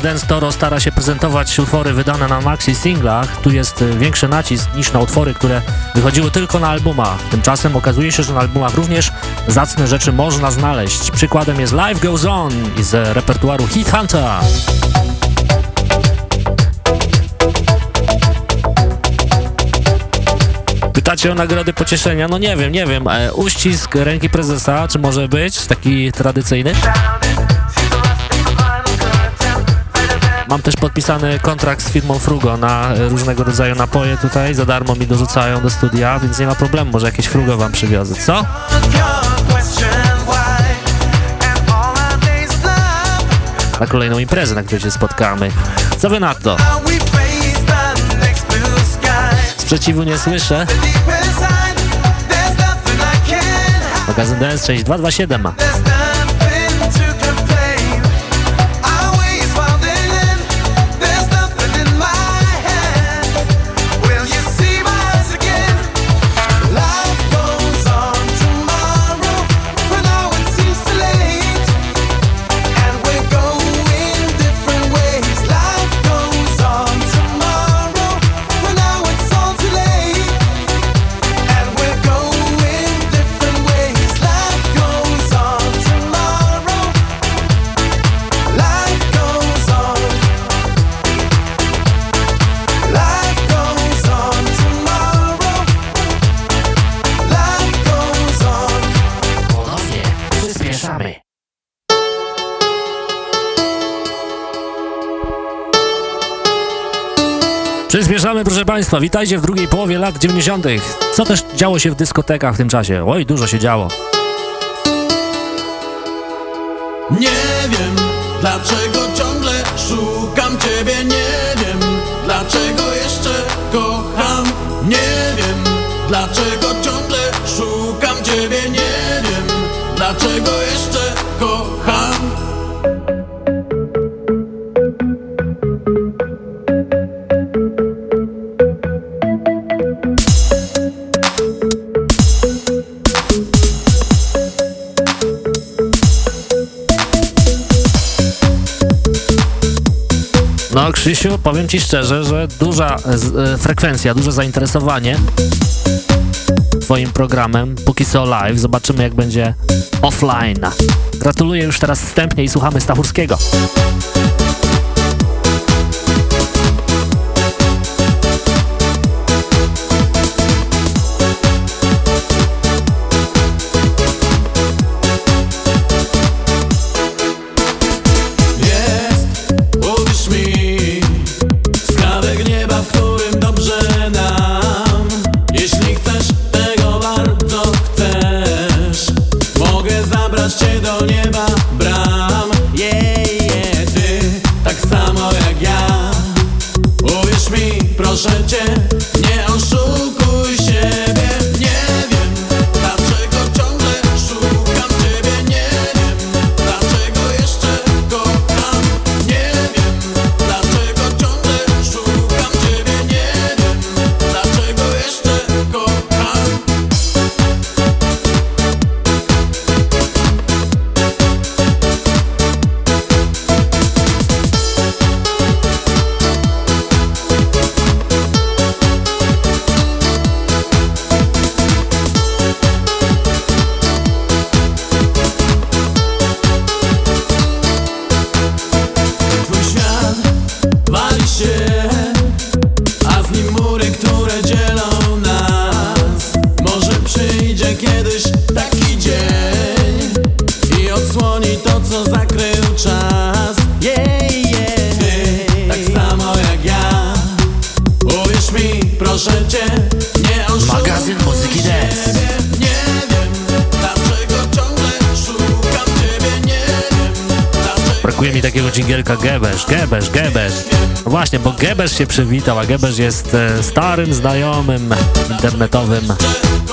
Magazynie Dance Toro stara się prezentować utwory wydane na maxi singlach. Tu jest y, większy nacisk niż na utwory, które wychodziły tylko na albumach. Tymczasem okazuje się, że na albumach również zacne rzeczy można znaleźć. Przykładem jest Life Goes On z repertuaru Heat Hunter. Pytacie o nagrody pocieszenia? No nie wiem, nie wiem. E, uścisk ręki prezesa, czy może być taki tradycyjny? Mam też podpisany kontrakt z firmą Frugo na e, różnego rodzaju napoje tutaj, za darmo mi dorzucają do studia, więc nie ma problemu, może jakieś Frugo wam przywiozę, co? Na kolejną imprezę, na której się spotkamy. Co wy na to? Sprzeciwu nie słyszę. Magazyn DS 6227 Przyspieszamy, proszę Państwa, witajcie w drugiej połowie lat 90. Co też działo się w dyskotekach w tym czasie? Oj, dużo się działo. Nie wiem, dlaczego ciągle szukam ciebie, nie Krzysiu, powiem Ci szczerze, że duża e, frekwencja, duże zainteresowanie Twoim programem, póki co live. Zobaczymy, jak będzie offline. Gratuluję już teraz wstępnie i słuchamy Stachurskiego. Gebers się przywitał, a Gebers jest e, starym znajomym internetowym.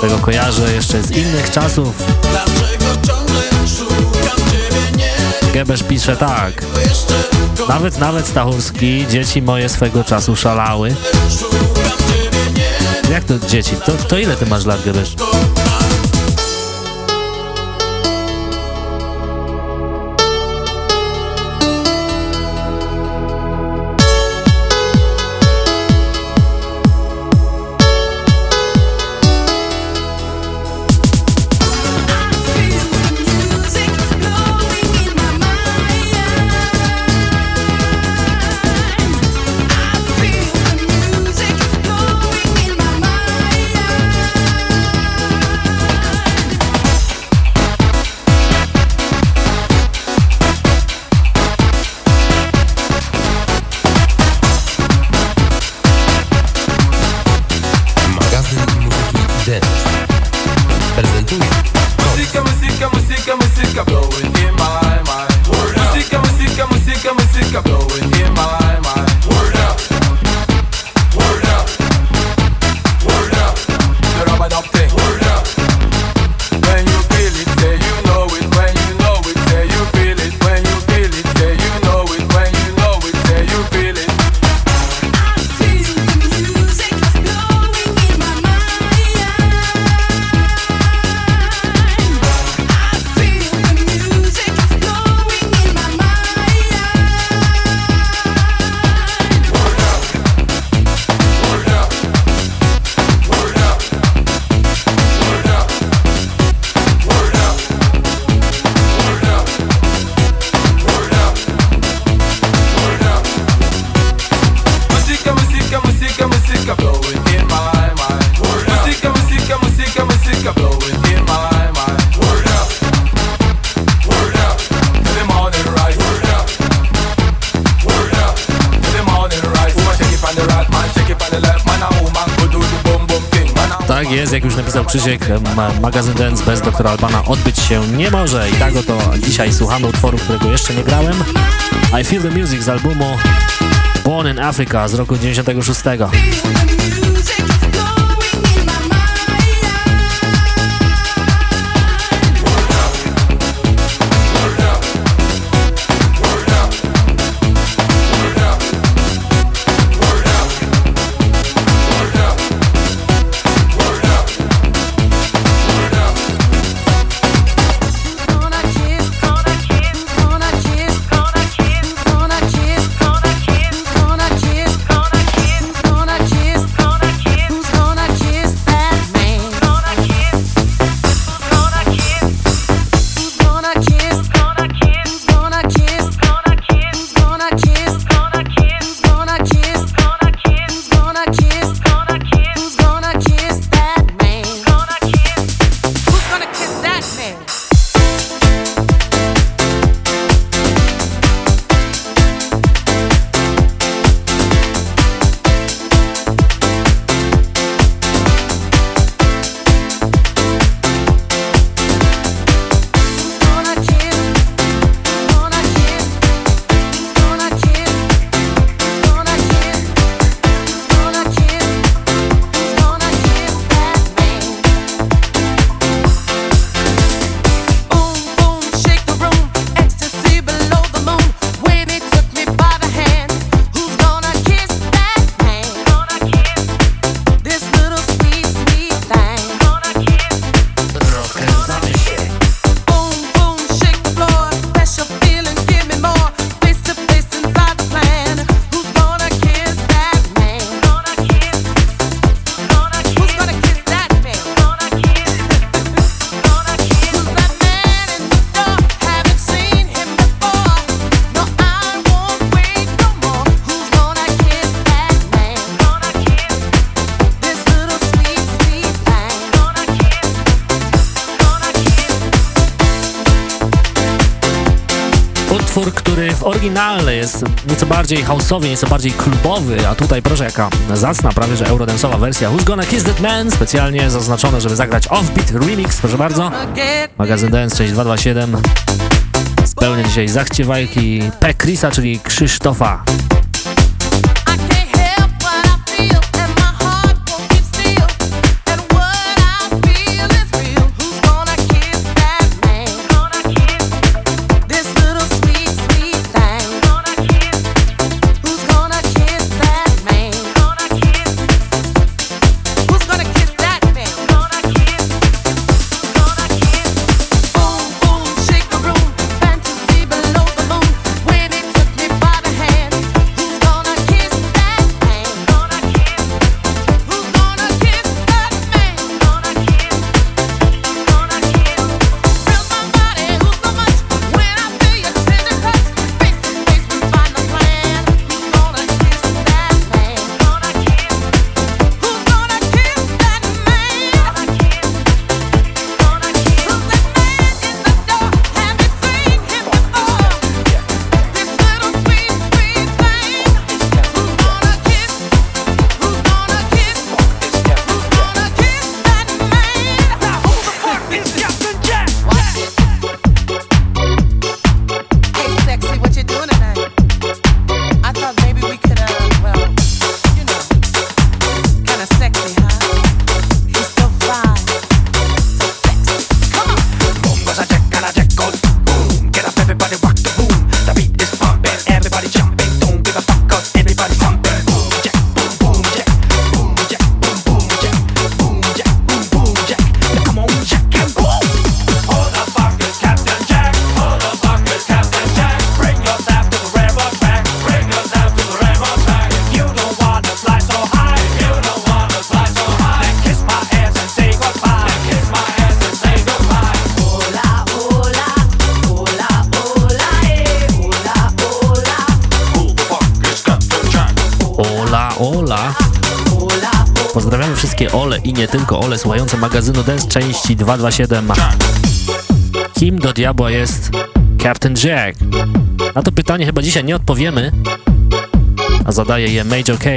Tego kojarzę jeszcze z innych czasów. Gebers pisze tak. Nawet, nawet Stachurski, dzieci moje swego czasu szalały. Jak to dzieci? To, to ile ty masz lat, Gebers? Music, magazyn Dance bez doktora Albana odbyć się nie może i tak oto dzisiaj słuchamy utworu, którego jeszcze nie grałem. I Feel The Music z albumu Born in Africa z roku 96. oryginale jest nieco bardziej houseowy, nieco bardziej klubowy, a tutaj proszę jaka zacna, prawie że eurodensowa wersja Who's Gonna Kiss That Man, specjalnie zaznaczone, żeby zagrać Offbeat Remix, proszę bardzo. Magazyn Dance 6227 spełnia dzisiaj zachciewajki P. Chrisa, czyli Krzysztofa. Tylko Ole słuchające magazynu Dance części 227. Kim do diabła jest Captain Jack? Na to pytanie chyba dzisiaj nie odpowiemy, a zadaje je Major K.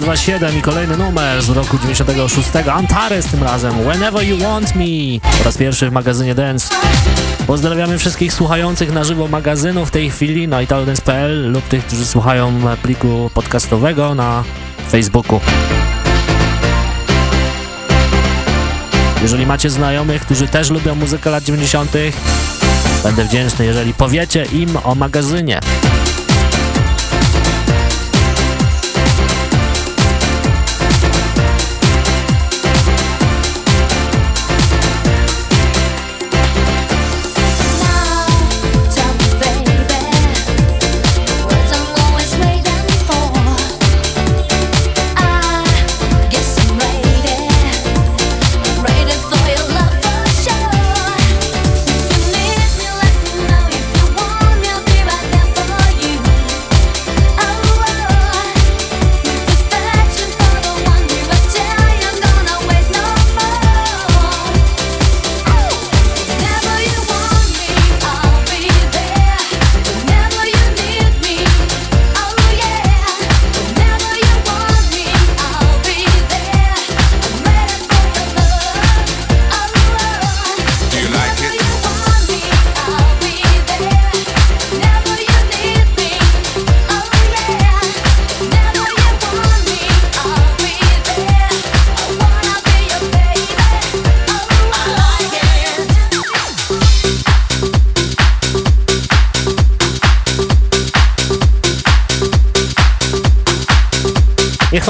227 i kolejny numer z roku 96 Antares tym razem. Whenever You Want Me. Po raz pierwszy w magazynie Dance. Pozdrawiamy wszystkich słuchających na żywo magazynu w tej chwili na italdance.pl lub tych, którzy słuchają pliku podcastowego na Facebooku. Jeżeli macie znajomych, którzy też lubią muzykę lat 90 Będę wdzięczny, jeżeli powiecie im o magazynie.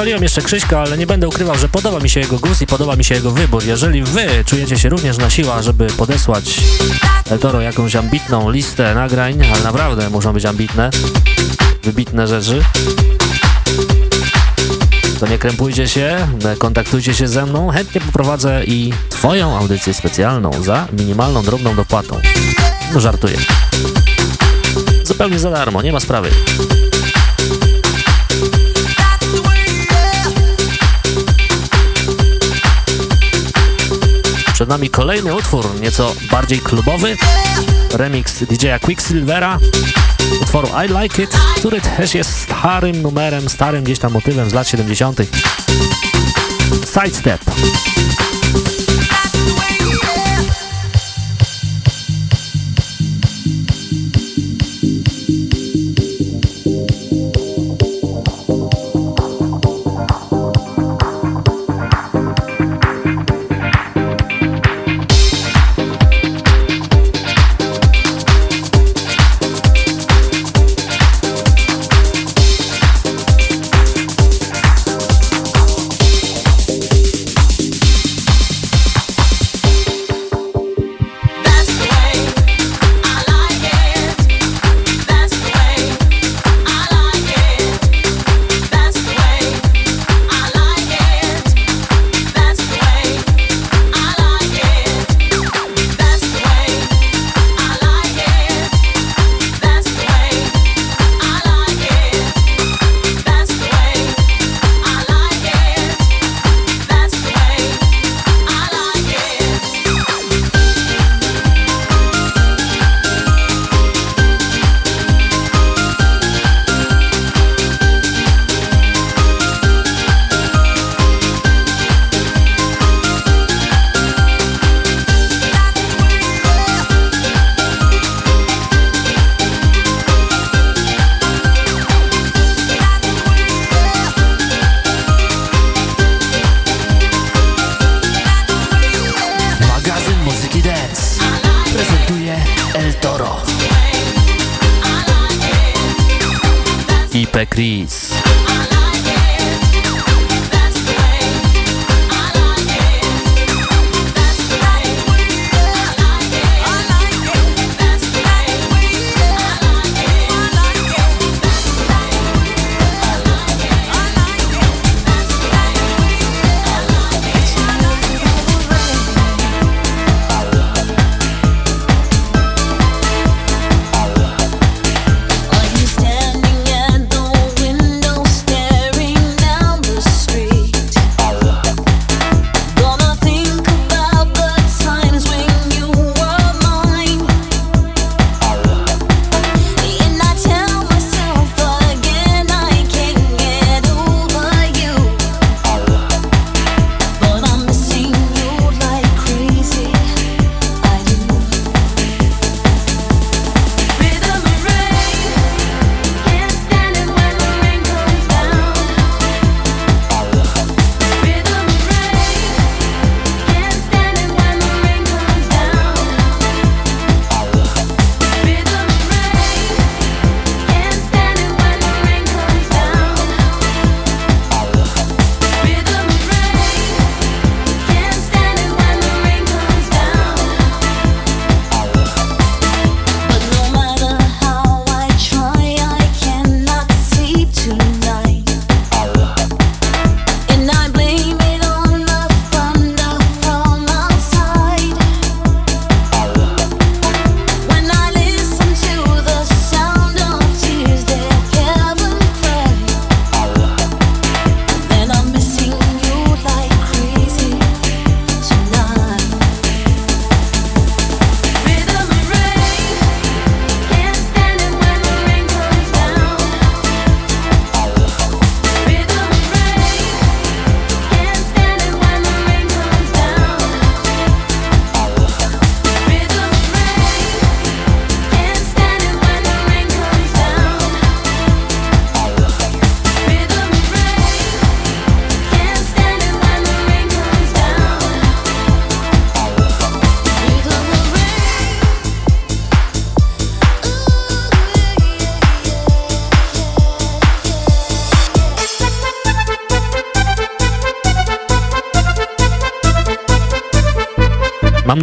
Chwaliłem jeszcze Krzyśka, ale nie będę ukrywał, że podoba mi się jego głos i podoba mi się jego wybór. Jeżeli wy czujecie się również na siła, żeby podesłać El Toro jakąś ambitną listę nagrań, ale naprawdę muszą być ambitne, wybitne rzeczy, to nie krępujcie się, kontaktujcie się ze mną, chętnie poprowadzę i twoją audycję specjalną za minimalną, drobną dopłatą. No żartuję. Zupełnie za darmo, nie ma sprawy. Przed nami kolejny utwór, nieco bardziej klubowy. Remix DJ-a Quicksilvera utworu I Like It, który też jest starym numerem, starym gdzieś tam motywem z lat 70. Sidestep. Magazyn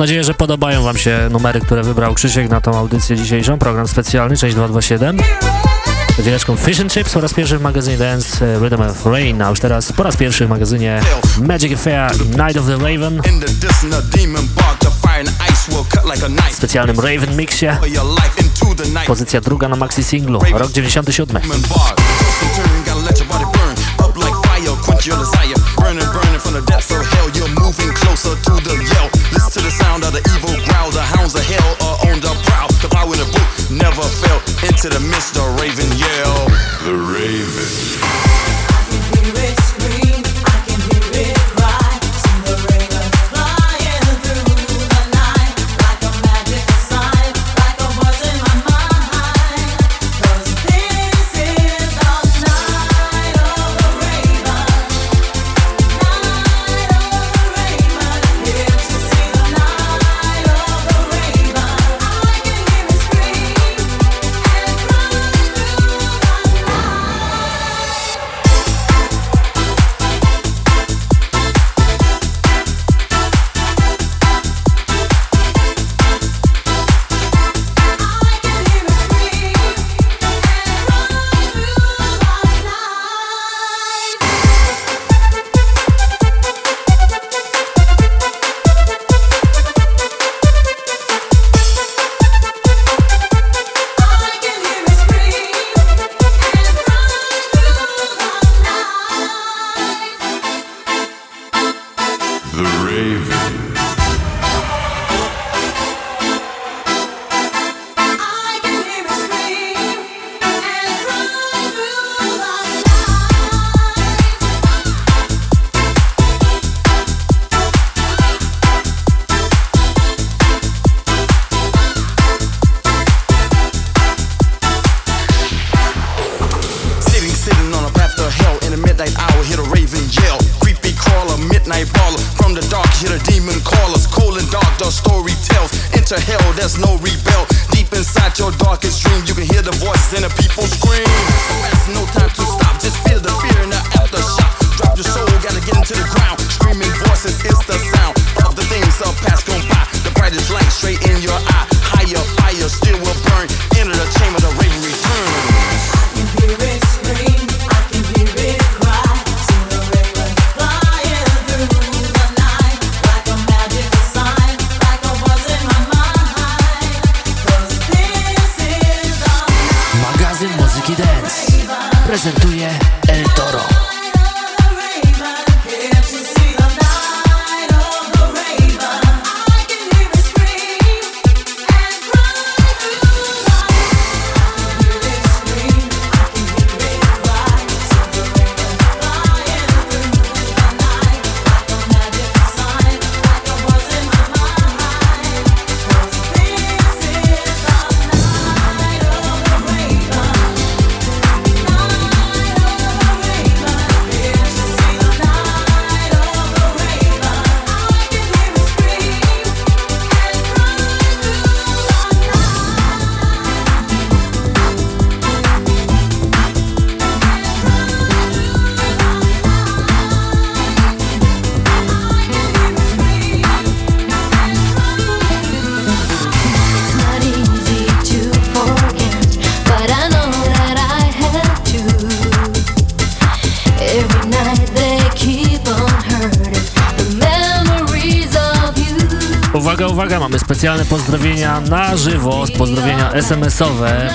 nadzieję, że podobają Wam się numery, które wybrał Krzysiek na tą audycję dzisiejszą, program specjalny, część 227. Z chwileczką Fish and Chips po raz pierwszy w magazynie Dance e, Rhythm of Rain, a już teraz po raz pierwszy w magazynie Magic Affair Night of the Raven w specjalnym Raven Mixie. Pozycja druga na maxi singlu, rok 97. From the depths of hell. You're moving closer to the yell. Listen to the sound of the evil growl. The hounds of hell are on the prowl. The power in the book never fell into the mist, of raven yell. The raven.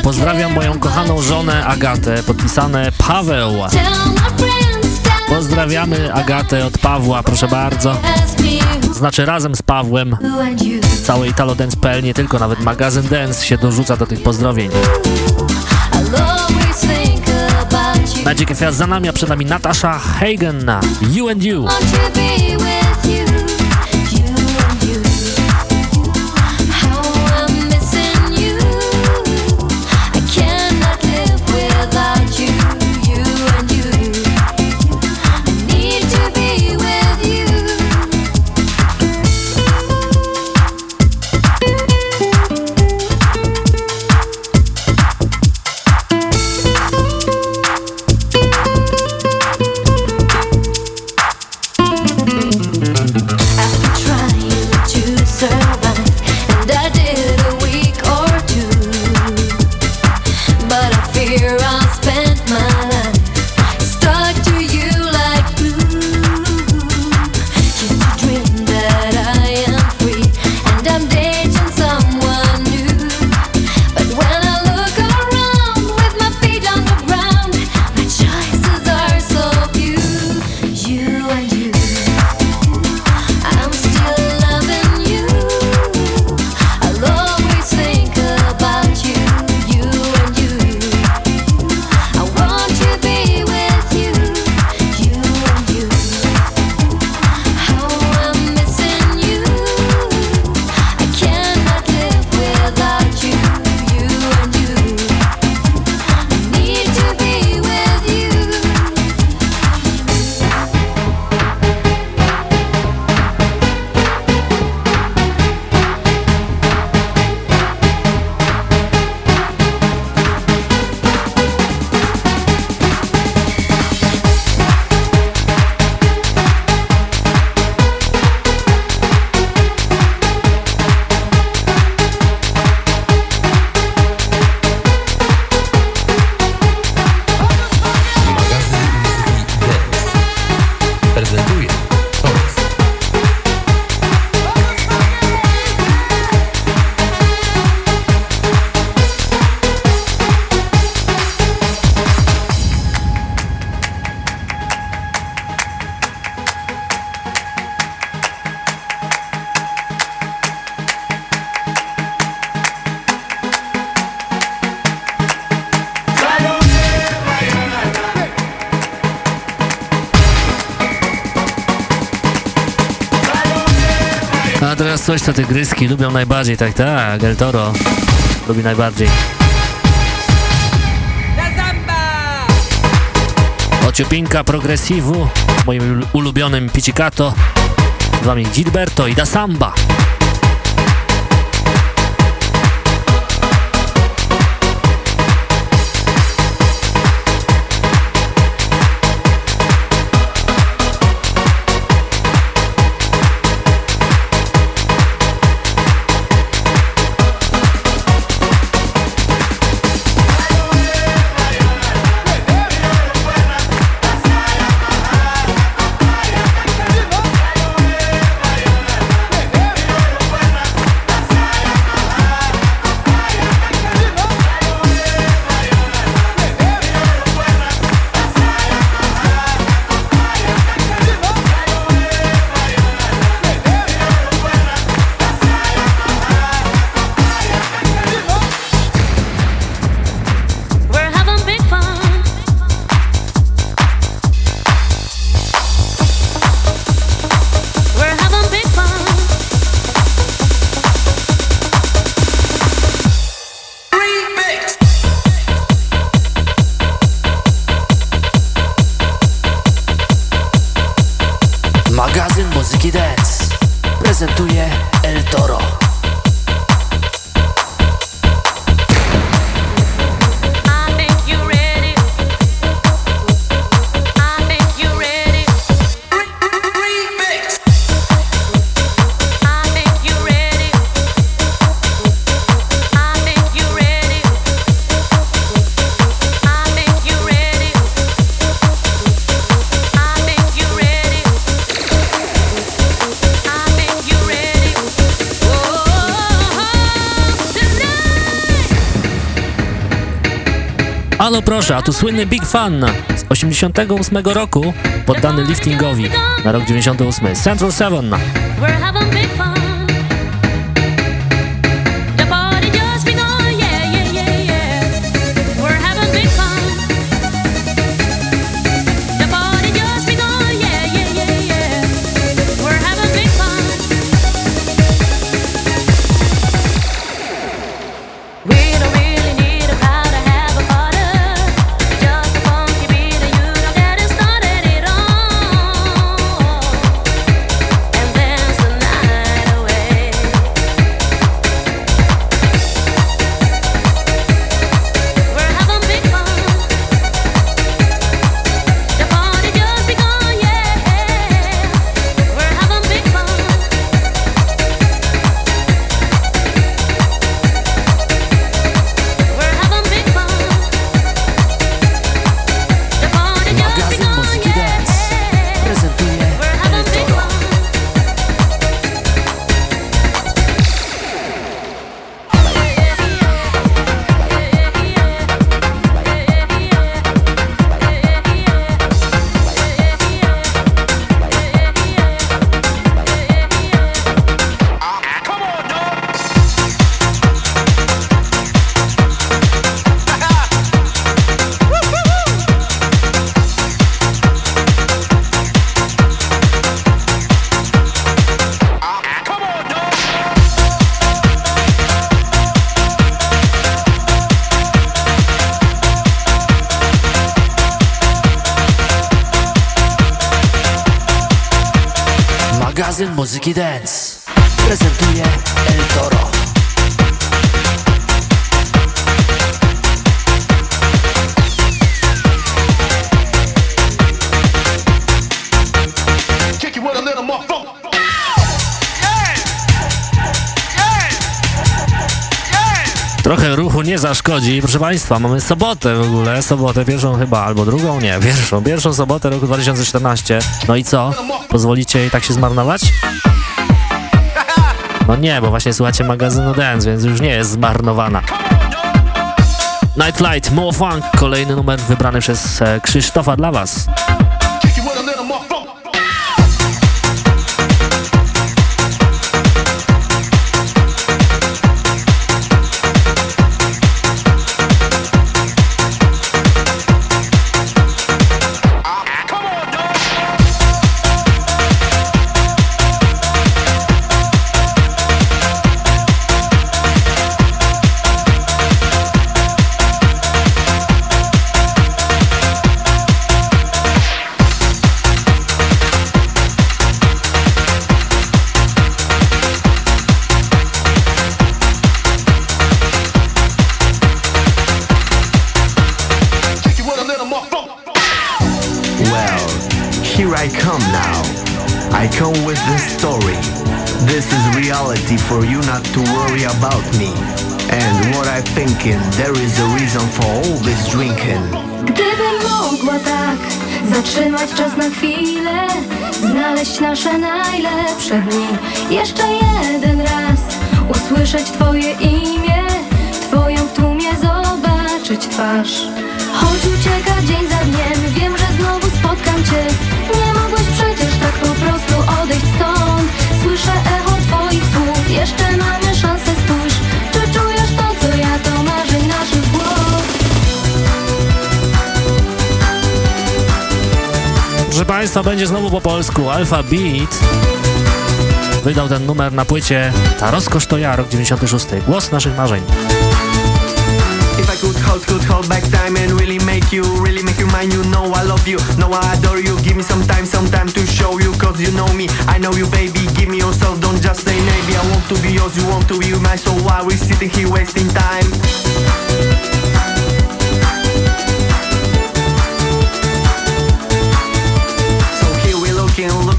Pozdrawiam moją kochaną żonę Agatę, podpisane Paweł. Pozdrawiamy Agatę od Pawła, proszę bardzo. Znaczy razem z Pawłem. Cały italodance.pl, nie tylko, nawet magazyn Dance się dorzuca do tych pozdrowień. Magic FM za nami, a przed nami Natasza Hagen You and You. Coś, co tygryski lubią najbardziej, tak, tak, El Toro lubi najbardziej. Ociupinka progresivu w moim ul- ulubionym Pizzicato. Z wami Gilberto i Da Samba. Proszę, a tu słynny Big Fan z 88 roku, poddany liftingowi na rok 98. Central 7. zaszkodzi. Proszę Państwa, mamy sobotę w ogóle, sobotę pierwszą chyba, albo drugą, nie, pierwszą, pierwszą sobotę roku 2014. No i co? Pozwolicie jej tak się zmarnować? No nie, bo właśnie słuchacie magazynu Dance, więc już nie jest zmarnowana. Night Flight, More Funk, kolejny numer wybrany przez e, Krzysztofa dla Was. Państwa, będzie znowu po polsku. Alpha Beat wydał ten numer na płycie Ta rozkosz to ja, rok 96. Głos naszych marzeń. If I could hold, could hold back time and really make you, really make you mine, you know I love you, know I adore you. Give me some time, some time to show you, cause you know me. I know you, baby. Give me yourself, don't just say maybe. I want to be yours, you want to be mine. So why we sitting here wasting time?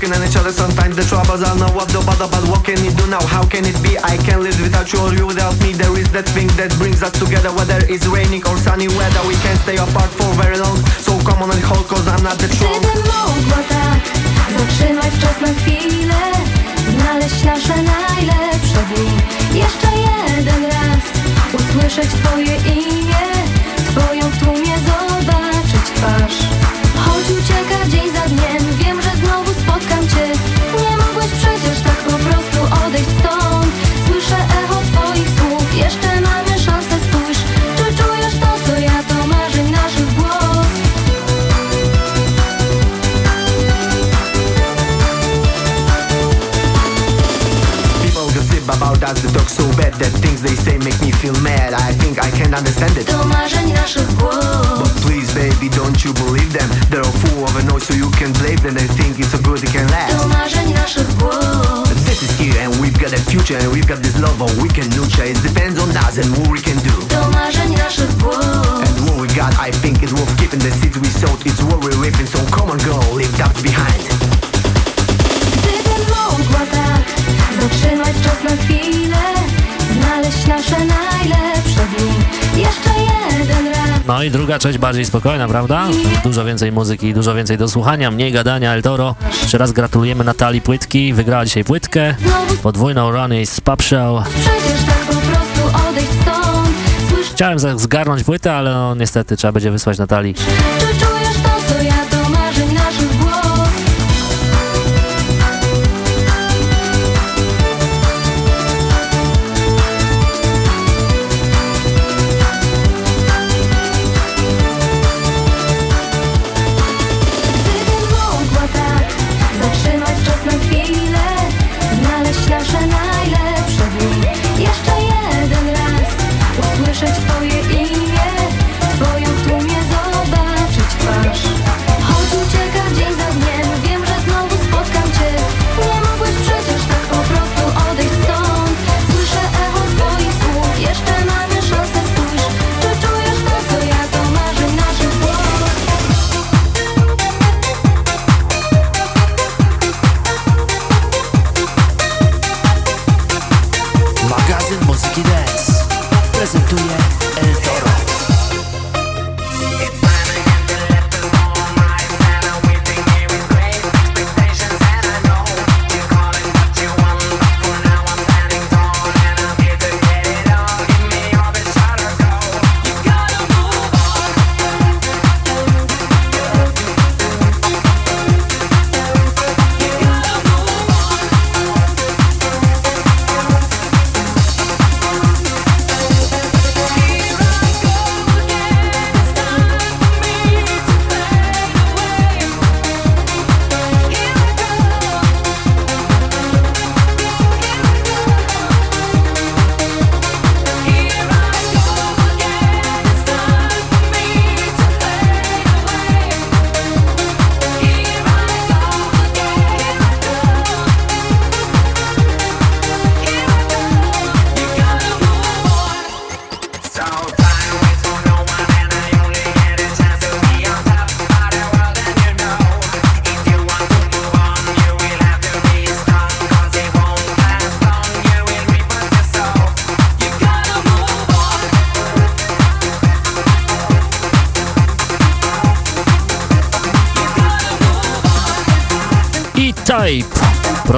Looking at each other. Sometimes the troubles are not what the bother, but what can it do now? How can it be? I can't live without you or you without me. There is that thing that brings us together, whether it's raining or sunny weather. We can't stay apart for very long. So come on and hold, cause I'm not the trunk. Gdybym mogła tak zatrzymać czas na chwilę, znaleźć nasze najlepsze dni, jeszcze jeden raz usłyszeć Twoje imię, Twoją w tłumie zobaczyć twarz. Choć ucieka dzień za dniem, wiem, że us, they talk so bad that things they say make me feel mad. I think I can't understand it. To marzeń naszych głos But please, baby, don't you believe them? They're a fool of noise, so you can blame them. They think it's so good, it can last. marzeń naszych głos This is here, and we've got a future, and we've got this love, or we can nurture. It depends on us and what we can do. To marzeń naszych głos And what we got, I think it's worth keeping. The seeds we sowed, it's what we're reaping. So come on, girl, leave doubts behind. Gdybym mogła tak zatrzymać czas na chwilę Znaleźć nasze najlepsze dni Jeszcze jeden raz No i druga część bardziej spokojna, prawda? Dużo więcej muzyki, dużo więcej do słuchania, mniej gadania, El Toro. Jeszcze raz gratulujemy Natalii Płytki, wygrała dzisiaj płytkę. Podwójną Ronnie z Pub Show. Przecież tak po prostu odejść stąd Chciałem zgarnąć płytę, ale no niestety trzeba będzie wysłać Natalii.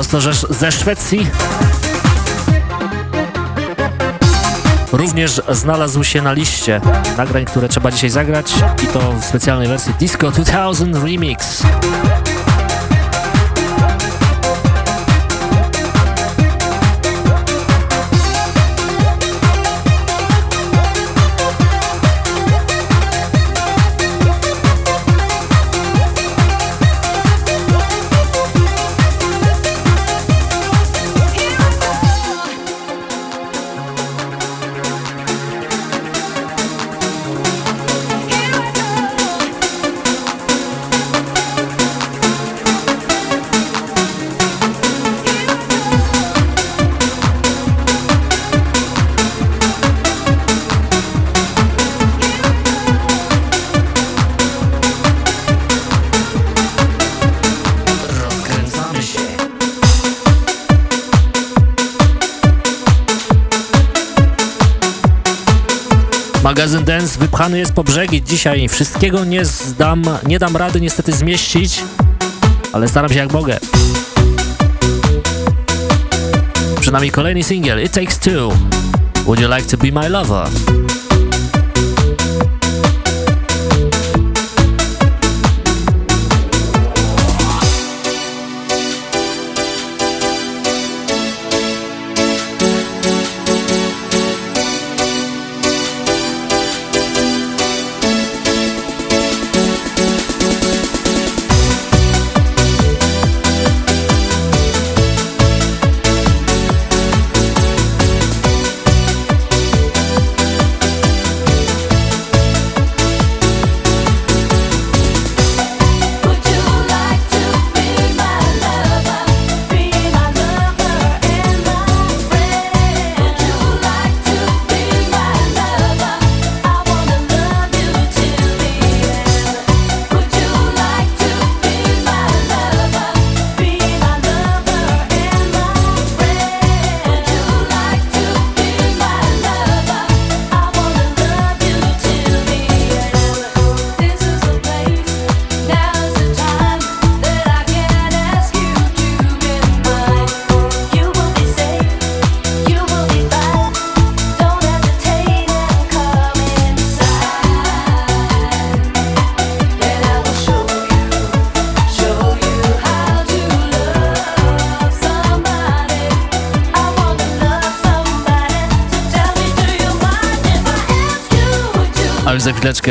Prosto ze Szwecji. Również znalazł się na liście nagrań, które trzeba dzisiaj zagrać i to w specjalnej wersji Disco 2000 Remix. Magazyn Dance wypchany jest po brzegi dzisiaj. Wszystkiego nie zdam, nie dam rady niestety zmieścić, ale staram się jak mogę. Przed nami kolejny singiel, It Takes Two. Would you like to be my lover?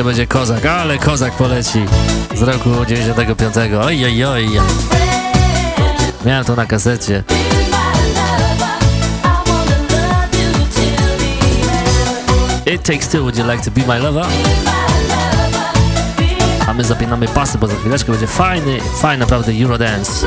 Będzie kozak, ale kozak poleci z roku 95. Oj, oj, oj. Miałem to na kasecie. It Takes Two, would you like to be my lover? A my zapinamy pasy, bo za chwileczkę będzie fajny, fajny naprawdę Eurodance.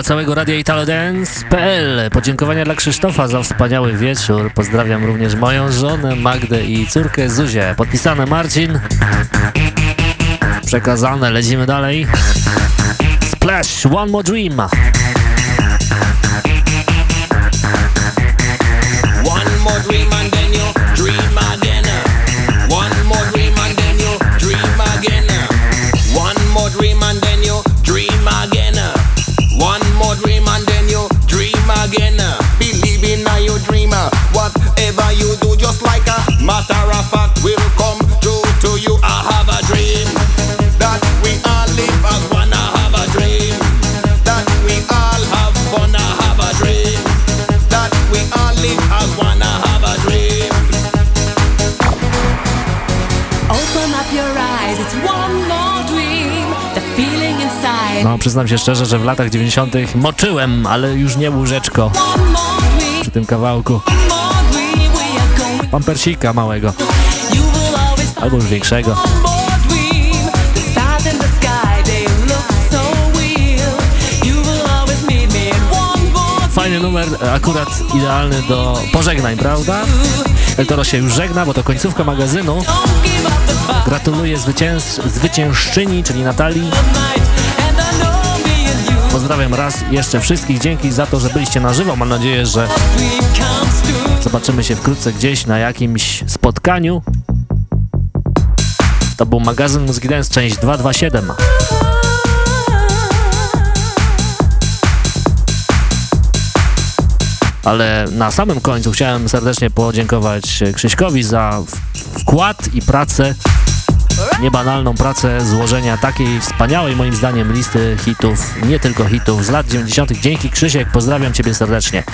Dla całego Radia Italo Dance.pl Podziękowania dla Krzysztofa za wspaniały wieczór. Pozdrawiam również moją żonę Magdę i córkę Zuzię. Podpisane Marcin. Przekazane, lecimy dalej. Splash, One More Dream. Przyznam się szczerze, że w latach 90. moczyłem, ale już nie łóżeczko przy tym kawałku. Pampersika małego. Albo już większego. Fajny numer, akurat idealny do pożegnań, prawda? El Toro się już żegna, bo to końcówka magazynu. Gratuluję zwycięz zwyciężczyni, czyli Natalii. Pozdrawiam raz jeszcze wszystkich. Dzięki za to, że byliście na żywo. Mam nadzieję, że zobaczymy się wkrótce gdzieś na jakimś spotkaniu. To był magazyn Muzyki Dance, część 227. Ale na samym końcu chciałem serdecznie podziękować Krzyśkowi za wkład i pracę, niebanalną pracę złożenia takiej wspaniałej moim zdaniem listy hitów, nie tylko hitów z lat 90. Dzięki Krzysiek, pozdrawiam Ciebie serdecznie.